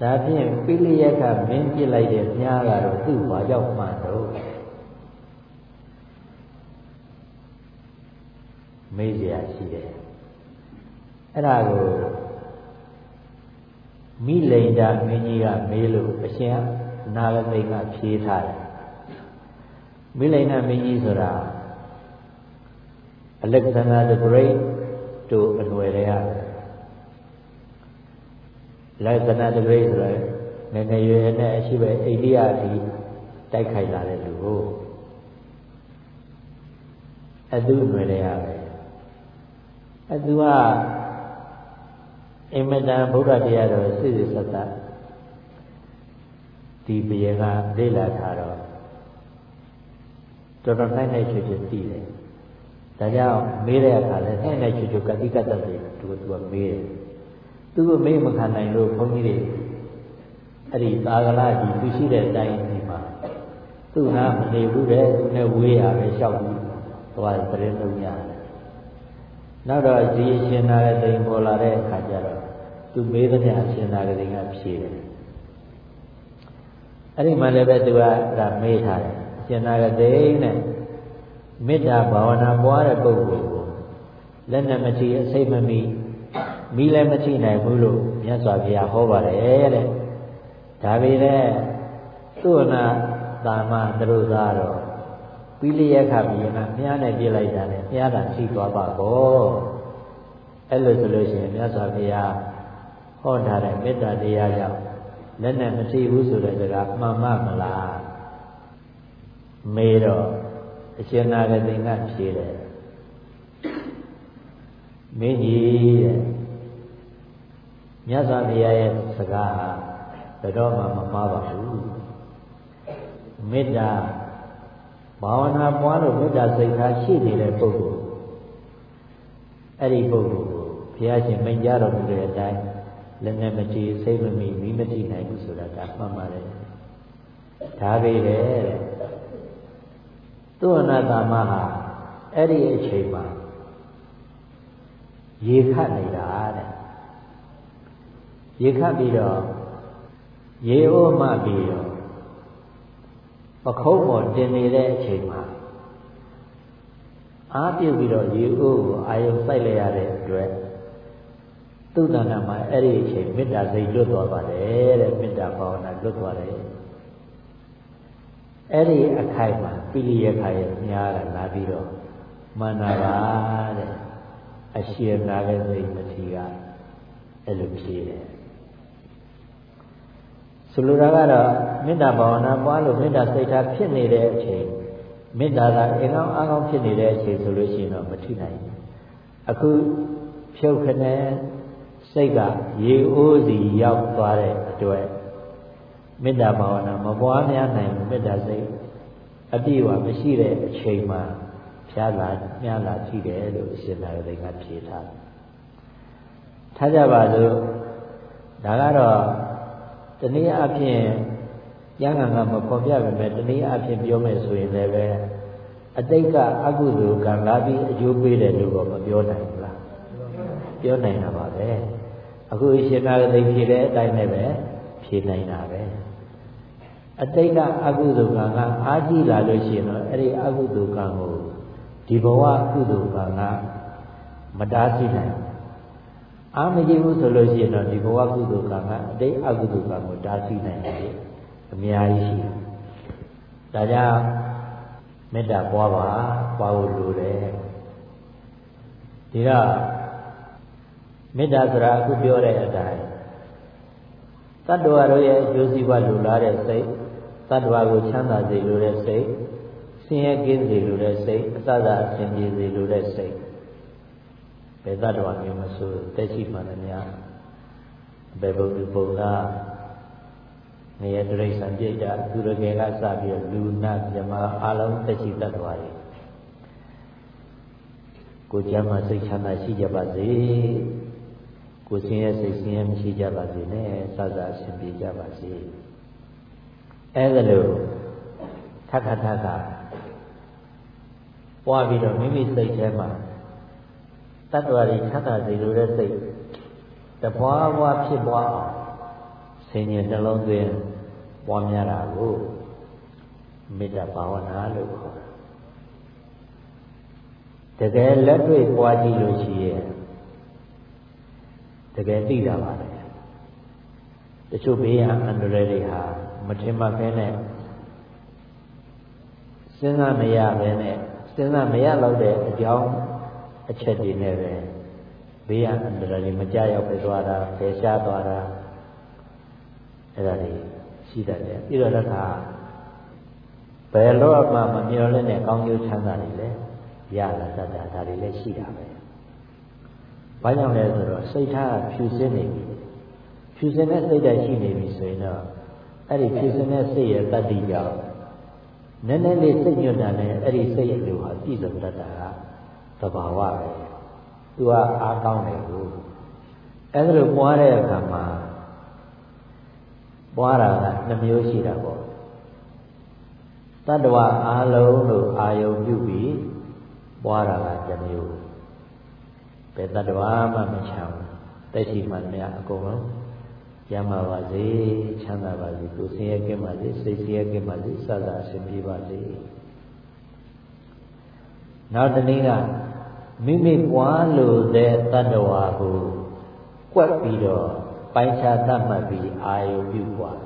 ဒါဖြင့်ပိလိယကမင်းပြစ်လိုက်တဲ့မြားကတော့သူ့ဘာကြောင့်မှန်တော့မေးစရာရှိတယ်အဲ့ဒါကိုမိလိန်တာမင်းကြီးကမေးလို့အရှင်နာဂမိတ်ကဖြေထားတယ် မိလိန်ဒမင်းကြီးဆိုတာ Alexander the Great တို့အနွယ်တွေရတယ်လိုက်သနာတပိဆိုတော့ငယ်ငယ်ရွယ်နဲ့အရှိပဲအိန္ဒိယအထိတိုက်ခိုက်လာတဲ့လူကိုအသူအနွယ်တွေရပဲအသူကအင်မတန်ဗုဒ္ဓတရားတော်စိစိဆက်ဆက်ဒီဘယေကလေ့လာထားတော့ တော်တော်နိုင်နိုင်ချွတ်ချွတ်သိတယ်ဒါကြောင့်မေးတဲ့အခါလဲနိုင်နိုင်ချွတ်ချွတ်ကတိကတ္တတွေသူကမေးတယ်သူကမေးမခံနိုင်လို့ဘုန်းကြီးတွေအဲ့ဒီသာဂလကြီးသူရှိတဲ့အတိုင်းဒီမှာသူ့နာမနေဘူးတဲ့သူနဲ့ဝေးရပဲလျှောက်ပြီးသွားတဲ့လုံးရတယ်နောက်တော့ဒီရှင်နာတဲ့တိမ်ပေါ်လာတဲ့အခါကျတော့သူမေးတဲ့ရှင်နာတဲ့တိမ်ကဖြေတယ်အဲ့ဒီမှာလည်းပဲသူကဒါမေးထားတယ် ရှင်နာတဲ့တိမ်နဲ့မေတ္တာဘာဝနာပွားတဲ့ပုဂ္ဂိုလ်ကိုလက်နဲ့မချီအစိတ်မမီမိလည်းမထိနိုင်ဘူးလို့မြတ်စွာဘုရားဟောပါတယ်တဲ့ဒါပေမဲ့သူ့အနာသာမသူတို့သားတော့ပိလိယခဘိယကမြားနဲ့ပြစ်လိုက်တာနဲ့မြားတာရှိသွားပါကောအဲ့လိုဆိုလို့ရှိရင်မြတ်စွာဘုရားဟောထားတဲ့မေတ္တာတရားကြောင့်လက်နဲ့မထိဘူးဆိုတဲ့စကားမှန်မှမလား မေးတော့အရှင်နာဂတိကဖြေတယ်မင်းကြီးတဲ့မြတ်စွာဘုရားရဲ့စကားဟာဘယ်တော့မှမမှားပါဘူးမေတ္တာဘာဝနာပွားလို့မေတ္တာစိတ်ထားရှိနေတဲ့ပုဂ္ဂိုလ်အဲ့ဒီပုဂ္ဂိုလ်ကိုဘုရားရှင်မိန့်ကြားတော်မူတဲ့အတိုင်းလည်းနဲ့မကြည်စိတ်မမိမိမကြည့်နိုင်ဘူးဆိုတာဒါမှတ်ပါတယ်ဒါပေလေ သူ့အနာတမဟာအဲ့ဒီအချိန်မှာရေခတ်နေတာတဲ့ရေခတ်ပြီးတော့ရေအိုးမှပြီးတော့ပခုံးပေါ်တင်နေတဲ့အချိန်မှာအားပြုတ်ပြီးတော့ရေအိုးကိုအာယုံစိုက်လိုက်ရတဲ့အတွက်သူ့တဏ္ဍာမှာအဲ့ဒီအချိန်မေတ္တာစိတ်လွတ်သွားပါတယ်တဲ့မေတ္တာဘာဝနာလွတ်သွားတယ် အဲ့ဒီအခိုက်မှာပိလိယခါရဲ့များတာလာပြီးတော့မန္နာပါတဲ့အရှင်နာတဲ့စိတ်မထီကအဲ့လိုဖြေတယ်ဆိုလိုတာကတော့မေတ္တာဘာဝနာပွားလို့မေတ္တာစိတ်ထားဖြစ်နေတဲ့အချိန်မေတ္တာသာအင်ကောင်းအားကောင်းဖြစ်နေတဲ့အချိန်ဆိုလို့ရှိရင်တော့မထိနိုင်ဘူးအခုဖြုတ်ခနဲ့စိတ်ကရေအိုးစီရောက်သွားတဲ့အတွက် မေတ္တာဘာဝနာမပွားများနိုင်ဘူးမေတ္တာစိတ်အပြည့်အဝမရှိတဲ့အချိန်မှာဖြားလာမြားလာရှိတယ်လို့အရှင်သာရသိကဖြေထားတယ်ထားကြပါစို့ဒါကတော့တနည်းအားဖြင့်ရဟန်းကမဖော်ပြပေမဲ့တနည်းအားဖြင့်ပြောမယ်ဆိုရင်လည်းပဲအတိတ်ကအကုသိုလ်ကံလာပြီးအကျိုးပေးတယ်လို့တော့မပြောနိုင်ဘူးလားပြောနိုင်တာပါပဲအခုရှင်နာဂတိဖြေတဲ့အတိုင်းနဲ့ပဲဖြေနိုင်တာပဲ အတိတ်ကအကုသိုလ်ကံကအားကြီးလာလို့ရှိရင်တော့အဲ့ဒီအကုသိုလ်ကံကိုဒီဘဝကုသိုလ်ကံကမတားဆီးနိုင်အားမကြည့်ဘူးဆိုလို့ရှိရင်တော့ဒီဘဝကုသိုလ်ကံကအတိတ်အကုသိုလ်ကံကိုတားဆီးနိုင်တယ်အများကြီးရှိဒါကြောင့်မေတ္တာပွားပါပွားဖို့လိုတယ်ဒီတော့မေတ္တာဆိုတာအခုပြောတဲ့အတိုင်းတတ္တဝါတို့ရဲ့အကျိုးစီးပွားလိုလားတဲ့စိတ် တတ္တဝါကိုချမ်းသာစေလိုတဲ့စိတ်ဆင်းရဲကင်းစေလိုတဲ့စိတ်အစစအဆင်ပြေစေလိုတဲ့စိတ်ဘယ်တ attva မျိုးမဆိုတက်ရှိမှလည်းများဘယ်ဘုဒ္ဓဘုရားနေရတိရစ္ဆာန်ပြိတ္တာသူရကေကစပြီးလူနာမြမအလုံးတက်ရှိတ attva တွေကိုကျမ်းမှာစိတ်ချမ်းသာရှိကြပါစေကိုဆင်းရဲစိတ်ဆင်းရဲမရှိကြပါစေနဲ့စသအဆင်ပြေကြပါစေ အဲဒါလို့ထပ်ခါထပ်ခါပွားပြီးတော့မိမိစိတ်ထဲမှာတတ္တဝါတွေချမ်းသာစေလိုတဲ့စိတ်တပွားပွားဖြစ်ပွားအောင်ဆင်ញင်နှလုံးသွင်းပွားများတာကိုမေတ္တာဘာဝနာလို့ခေါ်တယ်တကယ်လက်တွေ့ပွားကြည့်လို့ရှိရဲ့တကယ်သိတာပါလေတချို့ဘေးရန်အန္တရာယ်တွေဟာ မထင်မှတ်ခဲနဲ့စဉ်းစားမရပဲနဲ့စဉ်းစားမရတော့တဲ့အကြောင်းအချက်တွေနဲ့ပဲဘေးရန်အန္တရာယ်တွေမကြရောက်ပဲသွားတာဖယ်ရှားသွားတာအဲ့ဒါတွေရှိတတ်တယ်ပြီးတော့လည်းခါဘယ်တော့မှမမျှော်လင့်တဲ့ကောင်းကျိုးချမ်းသာတွေလည်းရလာတတ်တာဒါတွေလည်းရှိတာပဲဘာကြောင့်လဲဆိုတော့စိတ်ထားဖြူစင်းနေပြီဖြူစင်တဲ့စိတ်ဓာတ်ရှိနေပြီဆိုရင်တော့ အဲ့ဒီဖြူစင်တဲ့စိတ်ရဲ့တတ္တိကြောင့်နည်းနည်းလေးစိတ်ညွတ်တာနဲ့အဲ့ဒီစိတ်အလိုဟာပြည့်စုံတတ်တာကသဘာဝပဲသူကအားကောင်းတယ်ကိုအဲ့ဒါလိုပွားတဲ့အခါမှာပွားတာကနှမျိုးရှိတာပေါ့တတ္တဝအားလုံးလို့အာယုံပြုပြီးပွားတာကတစ်မျိုးဘယ်တတ္တဝမှမချမ်းဘူးတက်ရှိမှလည်းအကုန်လုံး ရမှာပါစေချမ်းသာပါစေကိုယ်ဆင်းရဲကင်းပါစေစိတ်ဆင်းရဲကင်းပါစေစသအရှင်ပြေပါစေနောက်တနည်းကမိမိပွားလို့တဲ့တတ္တဝါကိုကွက်ပြီးတော့ပိုင်းခြားတတ်မှတ်ပြီးအာယုပြုပွား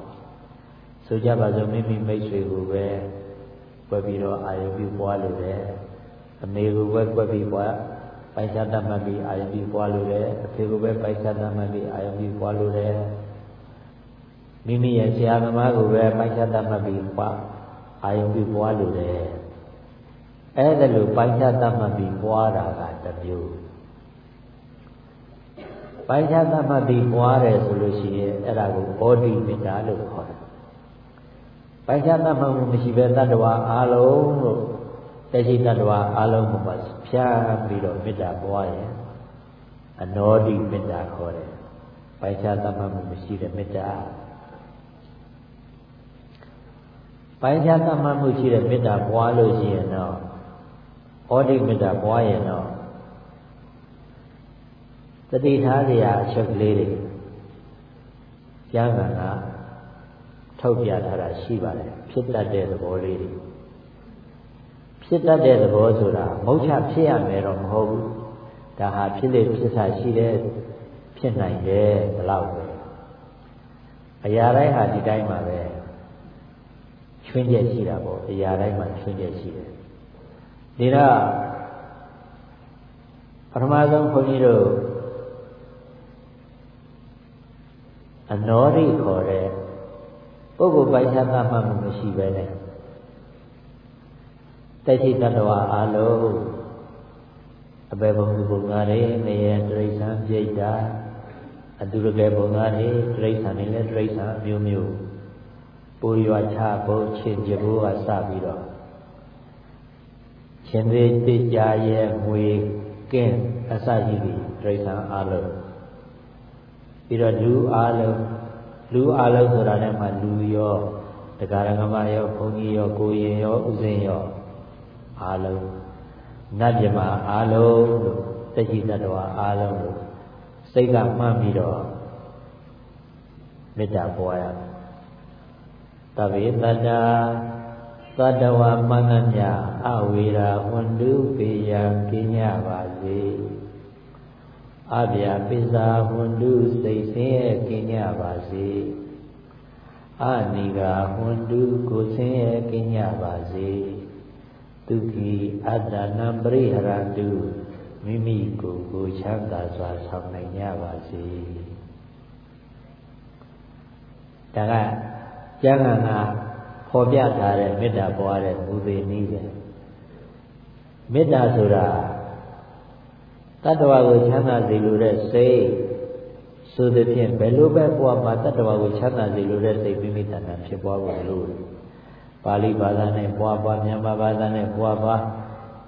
ဆိုကြပါစို့မိမိမိတ်ဆွေကိုပဲကွက်ပြီးတော့အာယုပြုပွားလို့တယ်အမေကိုပဲကွက်ပြီးပွားပိုက်ခြားတတ်မှတ်ပြီးအာယုပြုပွားလို့တယ်အဖေကိုပဲပိုက်ခြားတတ်မှတ်ပြီးအာယုပြုပွားလို့တယ် မိမိရဲ့ဆရာသမားကိုပဲပိုင်းခြားတတ်မှတ်ပြီးပွားအာယုံပြီးပွားလို့တယ်အဲ့ဒါလိုပိုင်းခြားတတ်မှတ်ပြီးပွားတာကတစ်မျိုးပိုင်းခြားတတ်မှတ်ပြီးပွားတယ်ဆိုလို့ရှိရင်အဲ့ဒါကိုဘောဓိမေတ္တာလို့ခေါ်တယ်ပိုင်းခြားတတ်မှတ်မှုမရှိဘဲတတ္တဝါအာလုံးလို့တရှိတတ္တဝါအာလုံးကိုပါဖြားပြီးတော့မေတ္တာပွားရင်အနောတိမေတ္တာခေါ်တယ်ပိုင်းခြားတတ်မှတ်မှုမရှိတဲ့မေတ္တာ ပိုင်းခြားသတ်မှတ်မှုရှိတဲ့မေတ္တာပွားလို့ရှိရင်တော့ဩဒိမေတ္တာပွားရင်တော့တတိထားစရာအချက်ကလေးတွေကျမ်းဂန်ကထုတ်ပြထားတာရှိပါတယ်ဖြစ်တတ်တဲ့သဘောလေးတွေဖြစ်တတ်တဲ့သဘောဆိုတာမုတ်ချဖြစ်ရမယ်တော့မဟုတ်ဘူးဒါဟာဖြစ်လေဖြစ်စာရှိတဲ့ဖြစ်နိုင်တယ်ဘလောက်ပဲအရာတိုင်းဟာဒီတိုင်းပါပဲ ချွင်းချက်ရှိတာပေါ့အရာတိုင်းမှာချွင်းချက်ရှိတယ်ဒီတော့ပထမဆုံးခွန်ကြီးတို့အနောရိခေါ်တဲ့ပုဂ္ဂိုလ်ပိုင်ခြားသတ်မှတ်မှုမရှိပဲနဲ့တက်ရှိတ attva အာလုံးအပေဘုံဘုံသားတွေနေရတိရစ္ဆာန်ပြိတ္တာအတူတကယ်ဘုံသားတွေတိရစ္ဆာန်တွေလည်းတိရစ္ဆာန်မျိုးမျိုး ပူရွာချဘုံချင်းကြဘိုးကစပြီးတော့ရှင်သေးတိကြရဲ့ငွေကင်းအစရှိပြီးဒိဋ္ဌံအလုံးပြီးတော့လူအလုံးလူအလုံးဆိုတာနဲ့မှလူရောတရားရကမရောဘုန်းကြီးရောကိုရင်ရောဥစဉ်ရောအလုံးနတ်ပြမအလုံးလို့တရှိတ္တဝါအလုံးလို့စိတ်ကမှတ်ပြီးတော့မေတ္တာပွားရတယ်သ ဗ္ဗေတတ္တာသတ္တဝါမနမြအဝေရာဝန္တုပေယကင်းကြပါစေအဗျာပိစာဝန္တုစိတ်ဆင်းရဲကင်းကြပါစေအနိကာဝန္တုကိုဆင်းရဲကင်းကြပါစေဒုက္ခိအတ္တနံပရိဟရတုမိမိကိုယ်ကိုချမ်းသာစွာဆောင်နိုင်ကြပါစေဒါက ကျမ်းဂန်ကဖော်ပြထားတဲ့မေတ္တာပွားတဲ့မူသေးနည်းပဲမေတ္တာဆိုတာတတ္တဝါကိုချမ်းသာစေလိုတဲ့စိတ်ဆိုသည်ဖြင့်ဘယ်လိုပဲပွားမှာတတ္တဝါကိုချမ်းသာစေလိုတဲ့စိတ်မိမိတဏ္ဍာဖြစ်ပွားဖို့လိုတယ်ပါဠိဘာသာနဲ့ပွားပွားမြန်မာဘာသာနဲ့ပွားပွား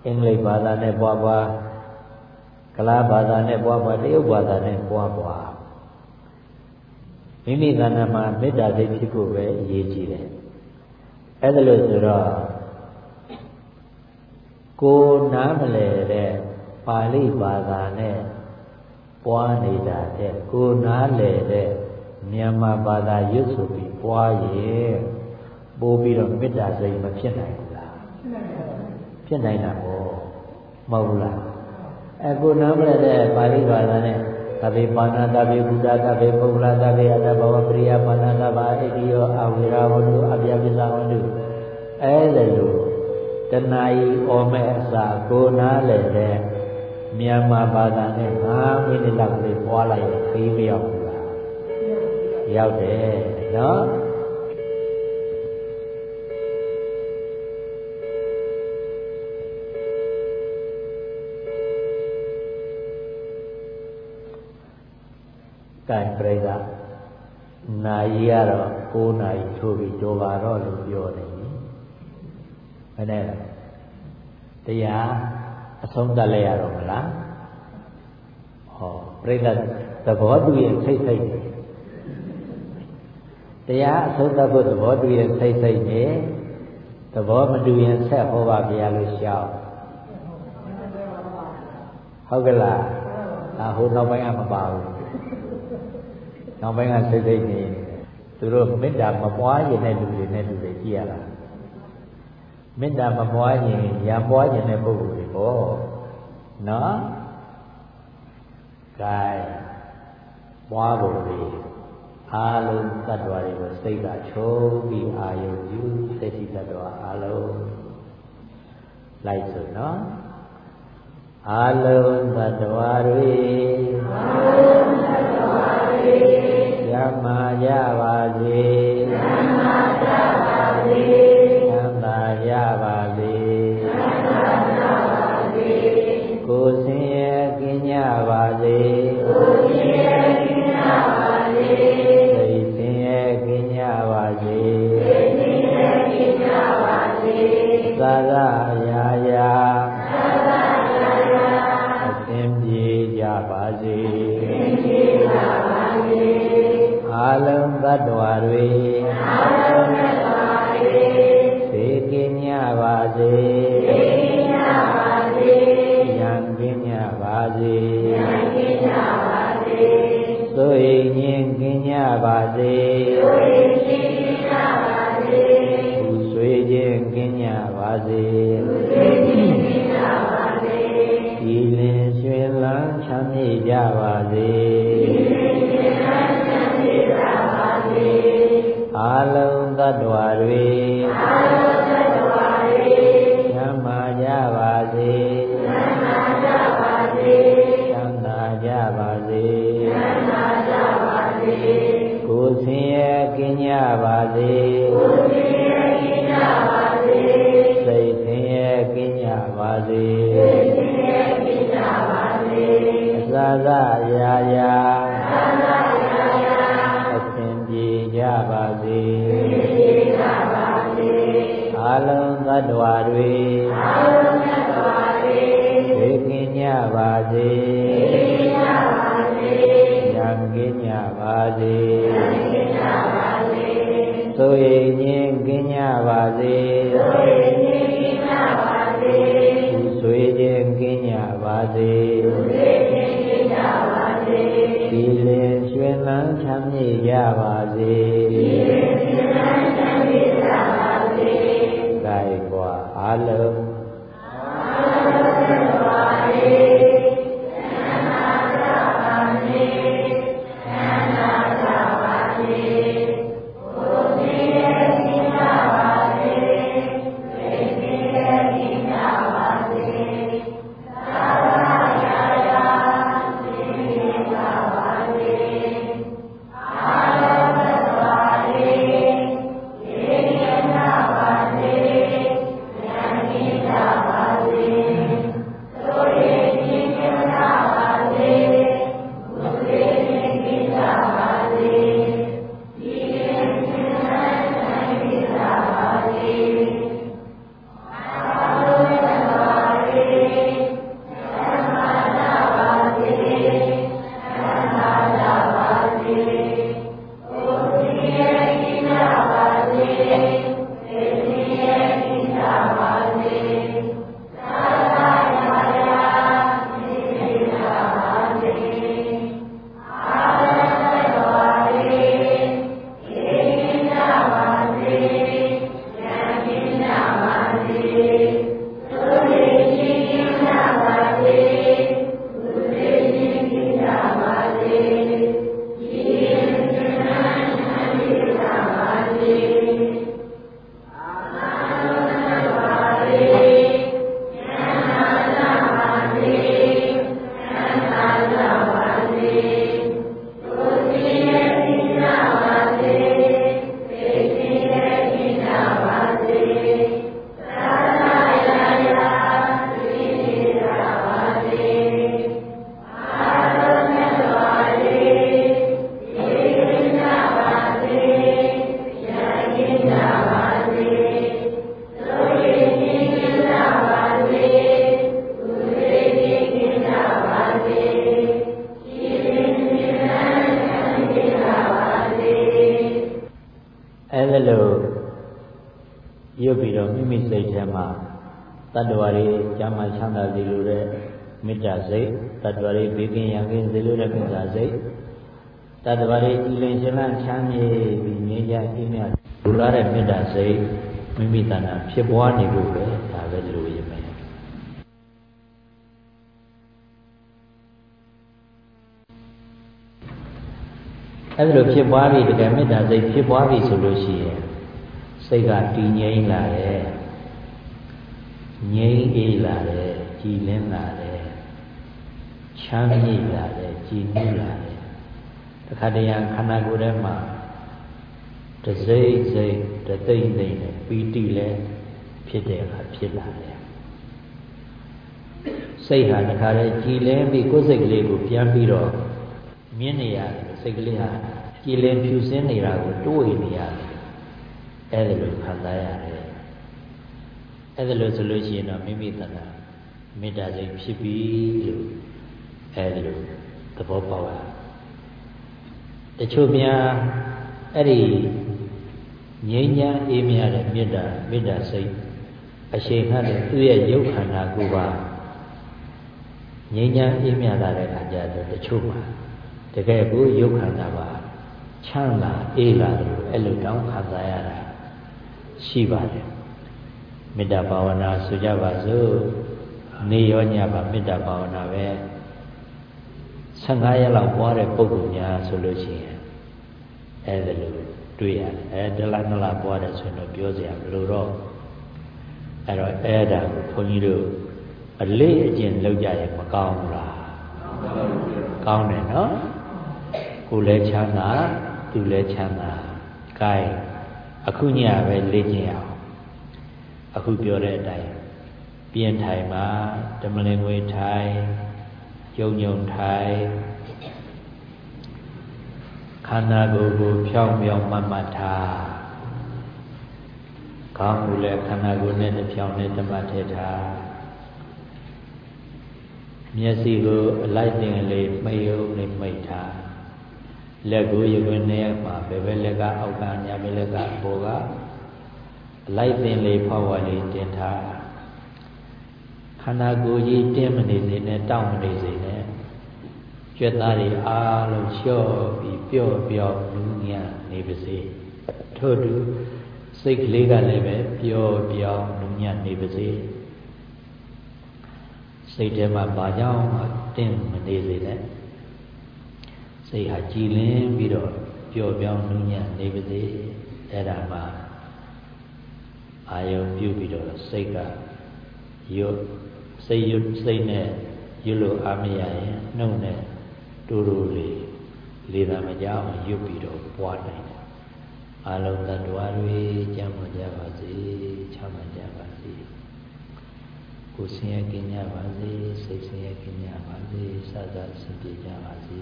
အင်္ဂလိပ်ဘာသာနဲ့ပွားပွားကလားဘာသာနဲ့ပွားပွားတရုတ်ဘာသာနဲ့ပွားပွား မိမိကဏ္ဍမှာမေတ္တာစိတ်ဖြစ်ဖို့ပဲအရေးကြီးတယ်အဲ့ဒါလို့ဆိုတော့ကိုနားမလဲတဲ့ပါဠိဘာသာနဲ့ပွားနေတာတဲ့ကိုနားလေတဲ့မြန်မာဘာသာရွတ်ဆိုပြီးပွားရဲ့ပို့ပြီးတော့မေတ္တာစိတ်မဖြစ်နိုင်ဘူးလားဖြစ်နိုင်တာပေါ့မဟုတ်ဘူးလားအဲကိုနားမလဲတဲ့ပါဠိဘာသာနဲ့ သဗ္ဗေပါဏသဗ္ဗေဘုဒ္ဓသဗ္ဗေပုဂ္ဂလသဗ္ဗေအတ္တဘဝပရိယပါဏသဗ္ဗာဣတိယောအဝိရာဝတုအပြပိသဝတုအဲဒါလို့တဏှာဤဩမဲ့အစာကိုနားလေတဲ့မြန်မာဘာသာနဲ့5မိနစ်လောက်လေးပွားလိုက်ရင်ခီးမရောက်ဘူးလားရောက်တယ်နော် ကံပြိဿနာယီကတော့9နာရီထိုးပြီးကြောပါတော့လို့ပြောနေပြီဘယ်နဲ့လဲတရားအဆုံးသတ်လိုက်ရတော့မလားဟောပြိဿသဘောတူရင်စိတ်စိတ်တရားအဆုံးသတ်ဖို့သဘောတူရင်စိတ်စိတ်နေသဘောမတူရင်ဆက်ဟောပါဗျာလို့ရှောက်ဟုတ်ကလားဒါဟိုနောက်ပိုင်းကမပါဘူး နောက်ပိုင်းကစိတ်စိတ်နေသူတို့မေတ္တာမပွားရင်တဲ့လူတွေနဲ့လူတွေကြည့်ရတာမေတ္တာမပွားရင်ရံပွားရင်တဲ့ပုဂ္ဂိုလ်တွေပေါ့နော်ကဲပွားဖို့လေအားလုံးတ attva တွေကိုစိတ်ကချုံပြီးအာယုယူစိတ်ရှိတ attva အားလုံးလိုက်ဆိုနော်အားလုံးတ attva တွေအားလုံးတ attva တွေ ရမ္မာရပါစေ စေသို့ရင်ငင်းကင်းကြပါစေသူဆွေခြင်းကင်းကြပါစေသူဆွေခြင်းကင်းကြပါစေဒီလင်ရွှင်လန်းချမ်းမြေ့ကြပါစေဒီလင်ရွှင်လန်းချမ်းမြေ့ကြပါစေအာလုံးသတ္တဝါတွေ အစစရာ ချမ်းမြေ့ကြပါ ခြင်းလန်းချမ်းမြေပြီးငြိမ်းချမ်းအေးမြလူလာတဲ့မေတ္တာစိတ်မိမိတဏ္ဍာဖြစ်ပွားနေဖို့ပဲဒါပဲလိုရမယ်အဲ့ဒါလိုဖြစ်ပွားပြီတကယ်မေတ္တာစိတ်ဖြစ်ပွားပြီဆိုလို့ရှိရင်စိတ်ကတည်ငြိမ်လာတယ်ငြိမ်အေးလာတယ်ကြည်လင်းလာတယ်ချမ်းမြေ့လာတယ်ကြည်နူးလာတယ်တ ခါတရံခန္ဓာကိုယ်ထဲမှာတစိမ့်စိမ့်တသိမ့်သိမ့်နဲ့ပီတိလည်းဖြစ်တဲ့အခါဖြစ်လာတယ်စိတ်ဟာတခါတည်းကြည်လင်းပြီးကိုယ်စိတ်ကလေးကိုပြန်ပြီးတော့မြင်နေရတယ်စိတ်ကလေးဟာကြည်လင်ဖြူစင်းနေတာကိုတွေးနေရတယ်အဲ့ဒါလိုခံစားရတယ်အဲ့ဒါလို့ဆိုလို့ရှိရင်တော့မိမိတဏ္ဍာမေတ္တာစိတ်ဖြစ်ပြီလို့အဲ့ဒါလိုသဘောပေါက်ရတ ချို့များအဲ့ဒီငြိမ်းချမ်းအေးမြတဲ့မေတ္တာမေတ္တာစိတ်အရှိန်ခတ်တဲ့သူ့ရဲ့ရုပ်ခန္ဓာကိုယ်ပါငြိမ်းချမ်းအေးမြလာတဲ့အခါကျတော့တချို့ပါတကယ်ကိုရုပ်ခန္ဓာပါချမ်းသာအေးလာတယ်အဲ့လိုတောင်းခံစားရတာရှိပါတယ်မေတ္တာဘာဝနာဆိုကြပါစို့နေရောညပါမေတ္တာဘာဝနာပဲ15ရက်လောက်ပွားတဲ့ပုဂ္ဂိုလ်များဆိုလို့ရှိရင် အဲ့ဒါလိုတွေ့ရတယ်အဲဒလနလပွားတယ်ဆိုရင်တော့ပြောစရာမလိုတော့အဲ့တော့အဲ့ဒါကိုခွန်ကြီးတို့အလေးအကျင့်လောက်ကြရင်မကောင်းဘူးလားကောင်းတယ်နော်ကိုယ်လည်းချမ်းသာသူလည်းချမ်းသာ gain အခုညပဲလေ့ကျင့်အောင်အခုပြောတဲ့အတိုင်းပြင်ထိုင်မှာဓမ္မလင်ငွေထိုင်ယုံညုံထိုင် ခန္ဓာကိုယ်ကိုဖြောင်းပြောင်းမမတ်ထားခေါင်းကိုလည်းခန္ဓာကိုယ်နဲ့တစ်ဖြောင်းနဲ့တမတ်ထည့်ထားမျက်စိကိုအလိုက်တင်လေးမိယုံလေးမိတ်ထားလက်ကိုရုပ်ဝင်နေမှာဘယ်ဘက်လက်ကအောက်ကညာဘက်လက်ကအပေါ်ကအလိုက်တင်လေးဖောက်ဝါလေးတင်ထားခန္ဓာကိုယ်ကြီးတင်းမနေစေနဲ့တောင့်မနေစေနဲ့ ကျွတ်သားတွေအားလုံးလျှော့ပြီးပျော့ပျော့လူညံ့နေပါစေထို့တူစိတ်ကလေးကလည်းပဲပျော့ပျော့လူညံ့နေပါစေစိတ်ထဲမှာဘာကြောင့်မှတင်းမနေစေနဲ့စိတ်ဟာကြည်လင်းပြီးတော့ပျော့ပြောင်းလူညံ့နေပါစေအဲ့ဒါမှအာယုံပြုပြီးတော့စိတ်ကရွတ်စိတ်ရွတ်စိတ်နဲ့ရွတ်လို့အားမရရင်နှုတ်နဲ့ တူတူလေးလေသာမကြောက်ရွတ်ပြီးတော့ပွားနိုင်တယ်အလုံးသတ္တဝါတွေကြံ့ကြပါစေချမ်းသာကြပါစေကိုယ်ဆင်းရဲကင်းကြပါစေစိတ်ဆင်းရဲကင်းကြပါစေစသဆင်ပြေကြပါစေ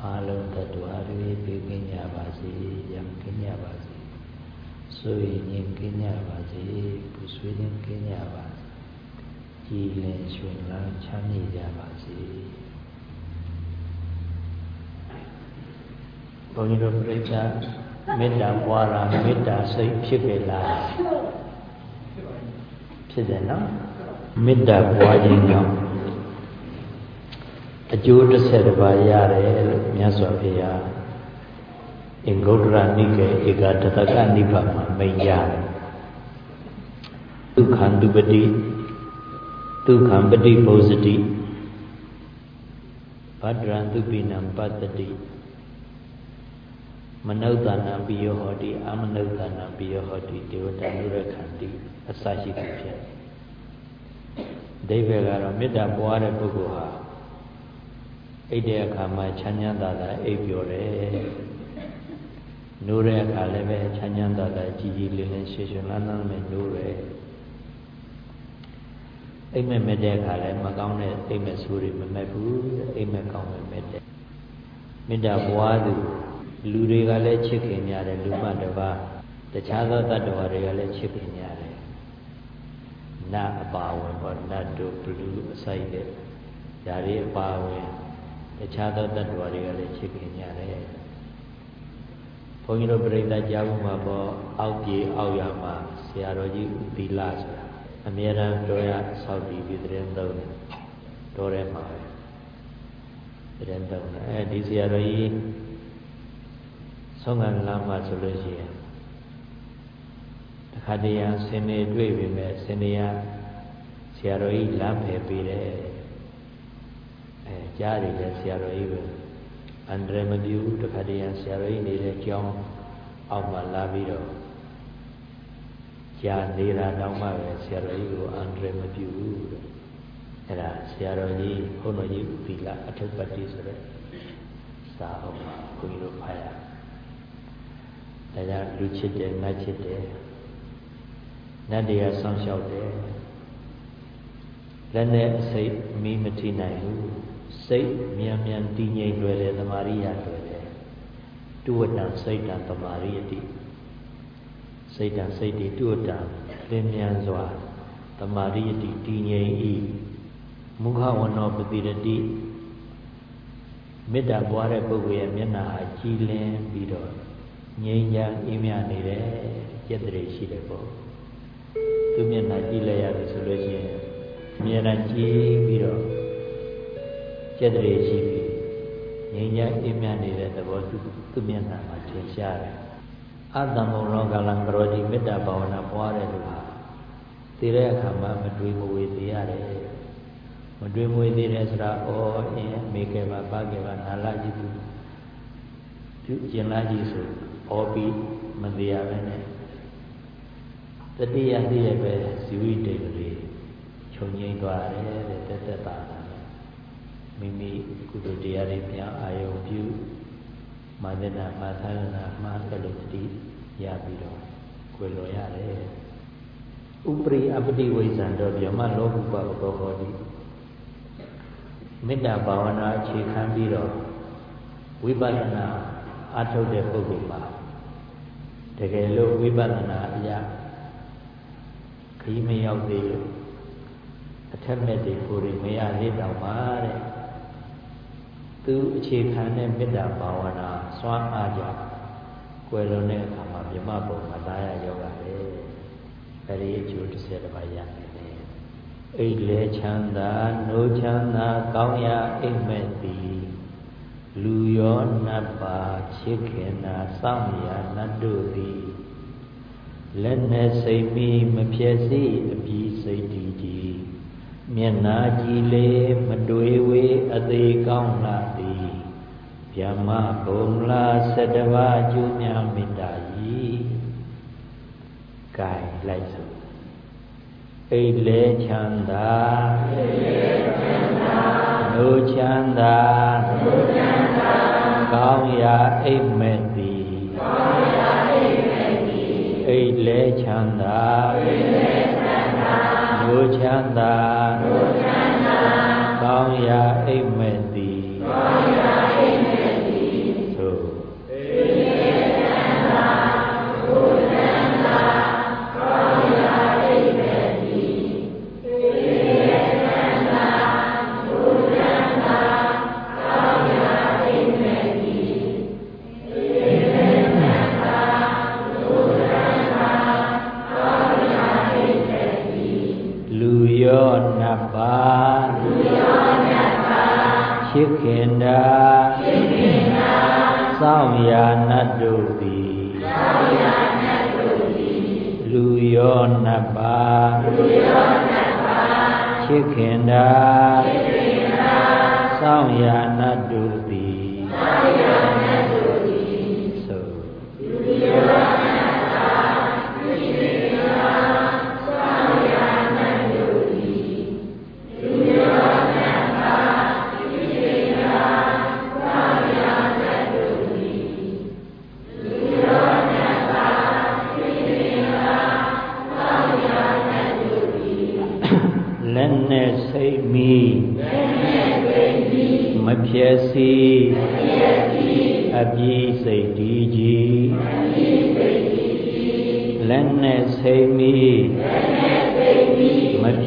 အလုံးသတ္တဝါတွေပြေကင်းကြပါစေရံကင်းကြပါစေဆိုရင်ငြိမ်ကင်းကြပါစေပူဆွေးခြင်းကင်းကြပါစေကြည်လင်ရွှင်လန်းချမ်းမြေ့ကြပါစေ ဘုန်းကြီးတို့ပြိဿမေတ္တာပွားတာမေတ္တာစိတ်ဖြစ်ကြလားဖြစ်တယ်နော်မေတ္တာပွားခြင်းကြောင့်အကျိုးတစ်ဆက်တစ်ပါးရတယ်လို့မြတ်စွာဘုရားအင်္ဂုတ္တရနိကေဧကတတကနိဗ္ဗာန်မှာမိန့်ရတယ်ဒုက္ခံဒုပတိဒုက္ခံပတိပုဇတိဗဒ္ဒရံသူပိနံပတ္တိ မနုဿာနံပိယောဟောတိအမနုဿာနံပိယောဟောတိဒေဝတနုရခန္တိအစရှိသူဖြစ်ဒိဗေကတော့မေတ္တာပွားတဲ့ပုဂ္ဂိုလ်ဟာအိတ်တဲ့အခါမှာချမ်းချမ်းသာသာအိပ်ပျော်တယ်နိုးတဲ့အခါလည်းပဲချမ်းချမ်းသာသာကြည်ကြည်လင်းလင်းရွှေရွှေလန်းလန်းနဲ့နိုးတယ်အိမ်မက်မဲ့တဲ့အခါလည်းမကောင်းတဲ့အိမ်မက်ဆိုးတွေမမက်ဘူးအိမ်မက်ကောင်းမဲ့မဲ့တဲ့မေတ္တာပွားသူ လူတွေကလည်းချစ်ခင်ကြတယ်လူမတပါတခြားသောတ attva တွေကလည်းချစ်ခင်ကြတယ်နတ်အပါဝင်ပေါ့နတ်တို့ဘလူအစိုက်တဲ့ဓာရီအပါဝင်တခြားသောတ attva တွေကလည်းချစ်ခင်ကြတယ်ဘဘုန်းကြီးတို့ပြိဿကြားမှုမှာပေါ့အောက်ပြေအောက်ရမှာဆရာတော်ကြီးဥသီလဆိုတာအမြဲတမ်းတော်ရဆောက်တည်ပြီးတဲ့သုံးတယ်တော်ရဲမှာပဲတဲ့သုံးတယ်အဲဒီဆရာတော်ကြီး ဆုံးခံလာမှဆိုလို့ရှိရင်တခါတည်းရဆင်းနေတွေ့ပြီမဲ့ဆင်းနေရဆရာတော်ကြီးလမ်းဖယ်ပေးတယ်အဲကြားတယ်ဆရာတော်ကြီးပဲအန္တရာယ်မပြုဘူးတခါတည်းရဆရာတော်ကြီးနေတဲ့ကြောင်းအောက်မှာလာပြီးတော့ကြာနေတာတောင်းမှပဲဆရာတော်ကြီးကိုအန္တရာယ်မပြုဘူးတဲ့အဲ့ဒါဆရာတော်ကြီးဘုန်းတော်ကြီးဥပီလာအထုပ်ပတ္တိဆိုတဲ့စာအုပ်မှာဘုန်းကြီးတို့ဖတ်ရ ဒါကြောင့်လူချစ်တယ်နတ်ချစ်တယ်နတ်တွေကဆောင်းလျှောက်တယ်လက်နဲ့အစိတ်မီးမထိနိုင်ဘူးစိတ်မြန်မြန်တည်ငြိမ်လွယ်တယ်သမာရိယလွယ်တယ်တုဝတ္တံစိတ်တံသမာရိယတိစိတ်တံစိတ်တိတုဝတ္တံလင်းမြန်စွာသမာရိယတိတည်ငြိမ်၏မုခဝနောပတိရတိမေတ္တာပွားတဲ့ပုဂ္ဂိုလ်ရဲ့မျက်နှာဟာကြည်လင်ပြီးတော့ ငြိမ်းချမ်းအေးမြနေတယ်ကျက်တရေရှိတယ်ပေါ့သူမျက်နှာကြည့်လိုက်ရတယ်ဆိုလို့ရှိရင်အမြဲတမ်းကြည်ပြီးတော့ကျက်တရေရှိပြီးငြိမ်းချမ်းအေးမြနေတဲ့သဘောသူသူမျက်နှာမှာထင်ရှားတယ်အတ္တမုံလောကလံကရောတိမေတ္တာဘာဝနာပွားတဲ့လူဟာသိတဲ့အခါမှာမတွေးမဝေသေးရတယ်မတွေးမဝေသေးတယ်ဆိုတာဩအင်းမေကေပါပါကေပါနာလာကြည့်သူပြုကျင်လာကြည့်ဆို ဩပြီးမသေးရပဲနဲ့တတိယသိရပဲဇီဝိတေကလေးခြုံငိမ့်သွားတယ်တဲ့တက်တက်တာမိမိကုသိုလ်တရားတွေပြန်အာယုံပြုမာနနာမာသနာမှားတယ်လို့တတိရပြီးတော့ကိုယ်လောရတယ်ဥပရိအပတိဝိဇံတော့ဗျမလောကုပဘောဟောတိမေတ္တာဘာဝနာအခြေခံပြီးတော့ဝိပဿနာအထုတ်တဲ့ပုဂ္ဂိုလ်ပါ တကယ်လို့ဝိပဿနာအရာခရီးမရောက်သေးလို့အထက်မဲ့တွေကိုယ်တွေမရသေးတော့ပါတဲ့သူအခြေခံတဲ့မေတ္တာဘာဝနာစွမ်းအားကြောင့်ကွယ်လွန်တဲ့အခါမှာမြမဘုံမှာသားရရောက်ရတယ်အဲဒီအကျိုးတစ်ဆက်တစ်ပါးရနေတယ်အိတ်လဲချမ်းသာနိုးချမ်းသာကောင်းရာအိမ်မက်သည် လူရောနတ်ပါချစ်ခင်နာစောင့်ရာနတ်တို့သည်လက်နဲ့စိတ်ပြီးမဖြစ်စီအပြီးစိတ်တည်ကြည်မျက်နာကြည်လေမတွေးဝေအသေးကောင်းလာသည်ဗျမဘုံလာ၁၁ပါးကျိုးများမေတ္တာဤကဲလိုက်စို့အိတ်လဲချမ်းသာအိတ်လဲချမ်းသာနိုးချမ်းသာနိုးချမ်းသာ ကောင်းရာအိတ်မဲ့သည်ကောင်းရာအိတ်မဲ့သည်အိတ်လဲချမ်းသာအိတ်လဲချမ်းသာနိုးချမ်းသာနိုးချမ်းသာကောင်းရာ တ်တို့သည်စောင့်ရာနတ်တို့သည်လူရောနတ်ပါလူရောနတ်ပါချစ်ခင်တာချစ်ခင်တာစောင့်ရာ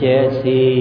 မ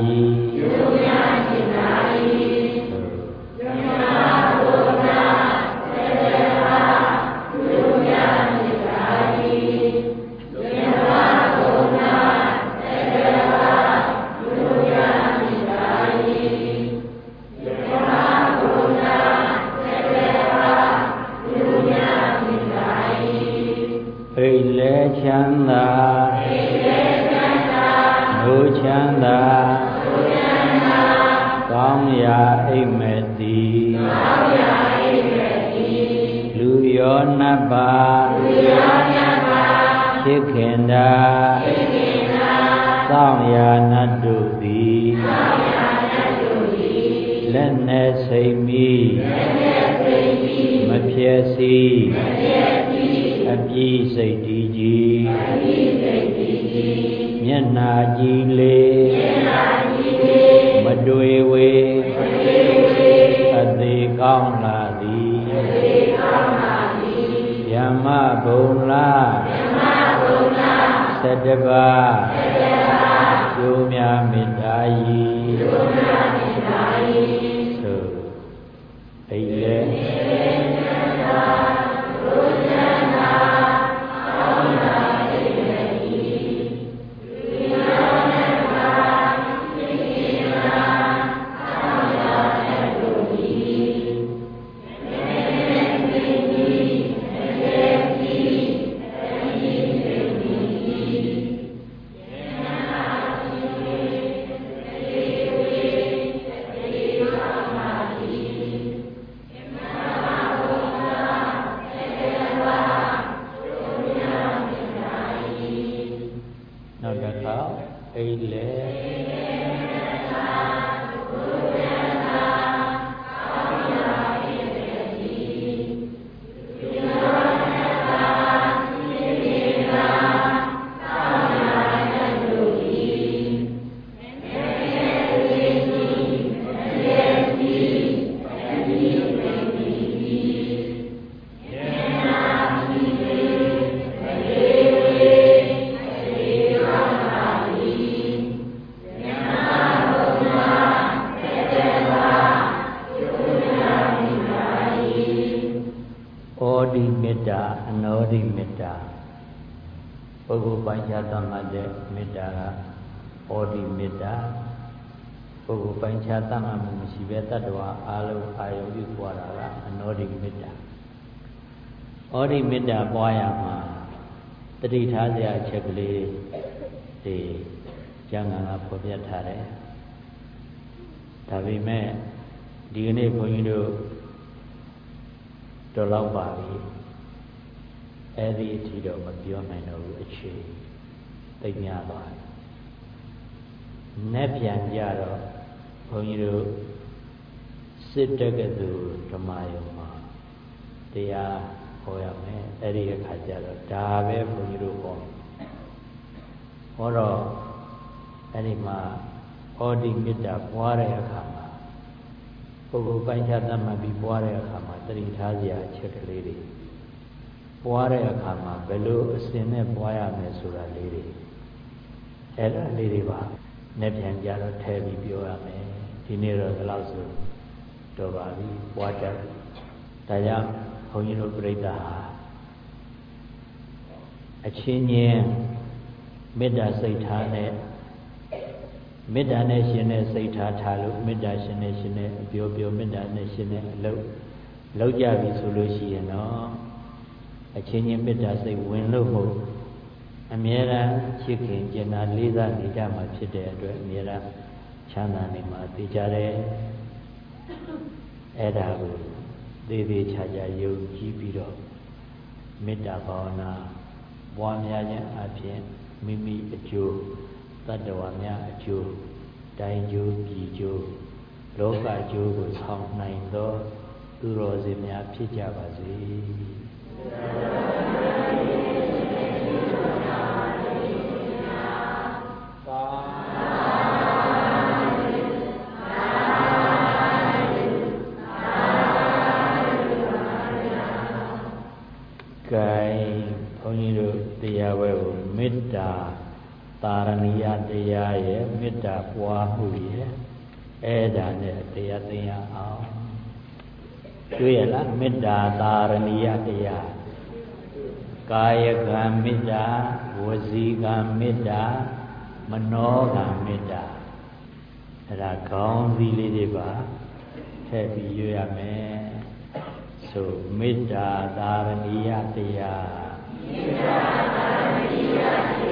ရိ တတိထားစရာအချက်ကလေးတွေကျမ်းဂန်ကဖော်ပြထားတယ်ဒါပေမဲ့ဒီကနေ့ဘုန်းကြီးတို့တော်လောက်ပါပြီအဲ့ဒီအထိတော့မပြောနိုင်တော့ဘူးအခြေသိများသွားတယ်။နဲ့ပြန်ကြတော့ဘုန်းကြီးတို့စစ်တက္ကသိုလ်ဓမ္မယုံမှာတရား ဟောရမယ်အဲ့ဒီအခါကျတော့ဒါပဲဘုန်းကြီးတို့ဟောဟောတော့အဲ့ဒီမှာဩဒီမေတ္တာပွားတဲ့အခါမှာပုဂ္ဂိုလ်ပိုင်းခြားသတ်မှတ်ပြီးပွားတဲ့အခါမှာတတိထားစရာအချက်ကလေးတွေပွားတဲ့အခါမှာဘယ်လိုအစဉ်နဲ့ပွားရမယ်ဆိုတာလေးတွေအဲ့ဒါလေးတွေပါနဲ့ပြန်ကြတော့ထဲပြီးပြောရမယ်ဒီနေ့တော့ဒီလောက်ဆိုတော်ပါပြီပွားတတ်ဒါကြောင့် ဘုန်းကြီးတို့ပြိဿဟာအချင်းချင်းမေတ္တာစိတ်ထားနဲ့မေတ္တာနဲ့ရှင်တဲ့စိတ်ထားထားလို့မေတ္တာရှင်နဲ့ရှင်တဲ့အပြောပြောမေတ္တာနဲ့ရှင်တဲ့အလုပ်လောက်ကြပြီဆိုလို့ရှိရင်တော့အချင်းချင်းမေတ္တာစိတ်ဝင်လို့မဟုတ်အမြဲတမ်းချစ်ခင်ကျင်နာလေးစားနေကြမှာဖြစ်တဲ့အတွက်အမြဲတမ်းချမ်းသာနေမှာသိကြတယ်အဲ့ဒါကို သေသေးချာချာယုံကြည်ပြီးတော့မေတ္တာဘာဝနာပွားများခြင်းအပြင်မိမိအကျိုးတတ္တဝါများအကျိုးတိုင်းကျိုးပြည်ကျိုးလောကကျိုးကိုဆောင်နိုင်သောသူတော်စင်များဖြစ်ကြပါစေ တ္တာတာရဏိယတရားရဲ့မေတ္တာပွားမှုရဲ့အဲ့ဒါနဲ့တရားသိရအောင်တွေ့ရလားမေတ္တာတာရဏိယတရားကာယကံမေတ္တာဝစီကံမေတ္တာမနောကံမေတ္တာအဲ့ဒါခေါင်းစည်းလေးတွေပါထည့်ပြီးရွရမယ်ဆိုမေတ္တာသာရဏိယတရားမေတ္တာသာရဏိယတရား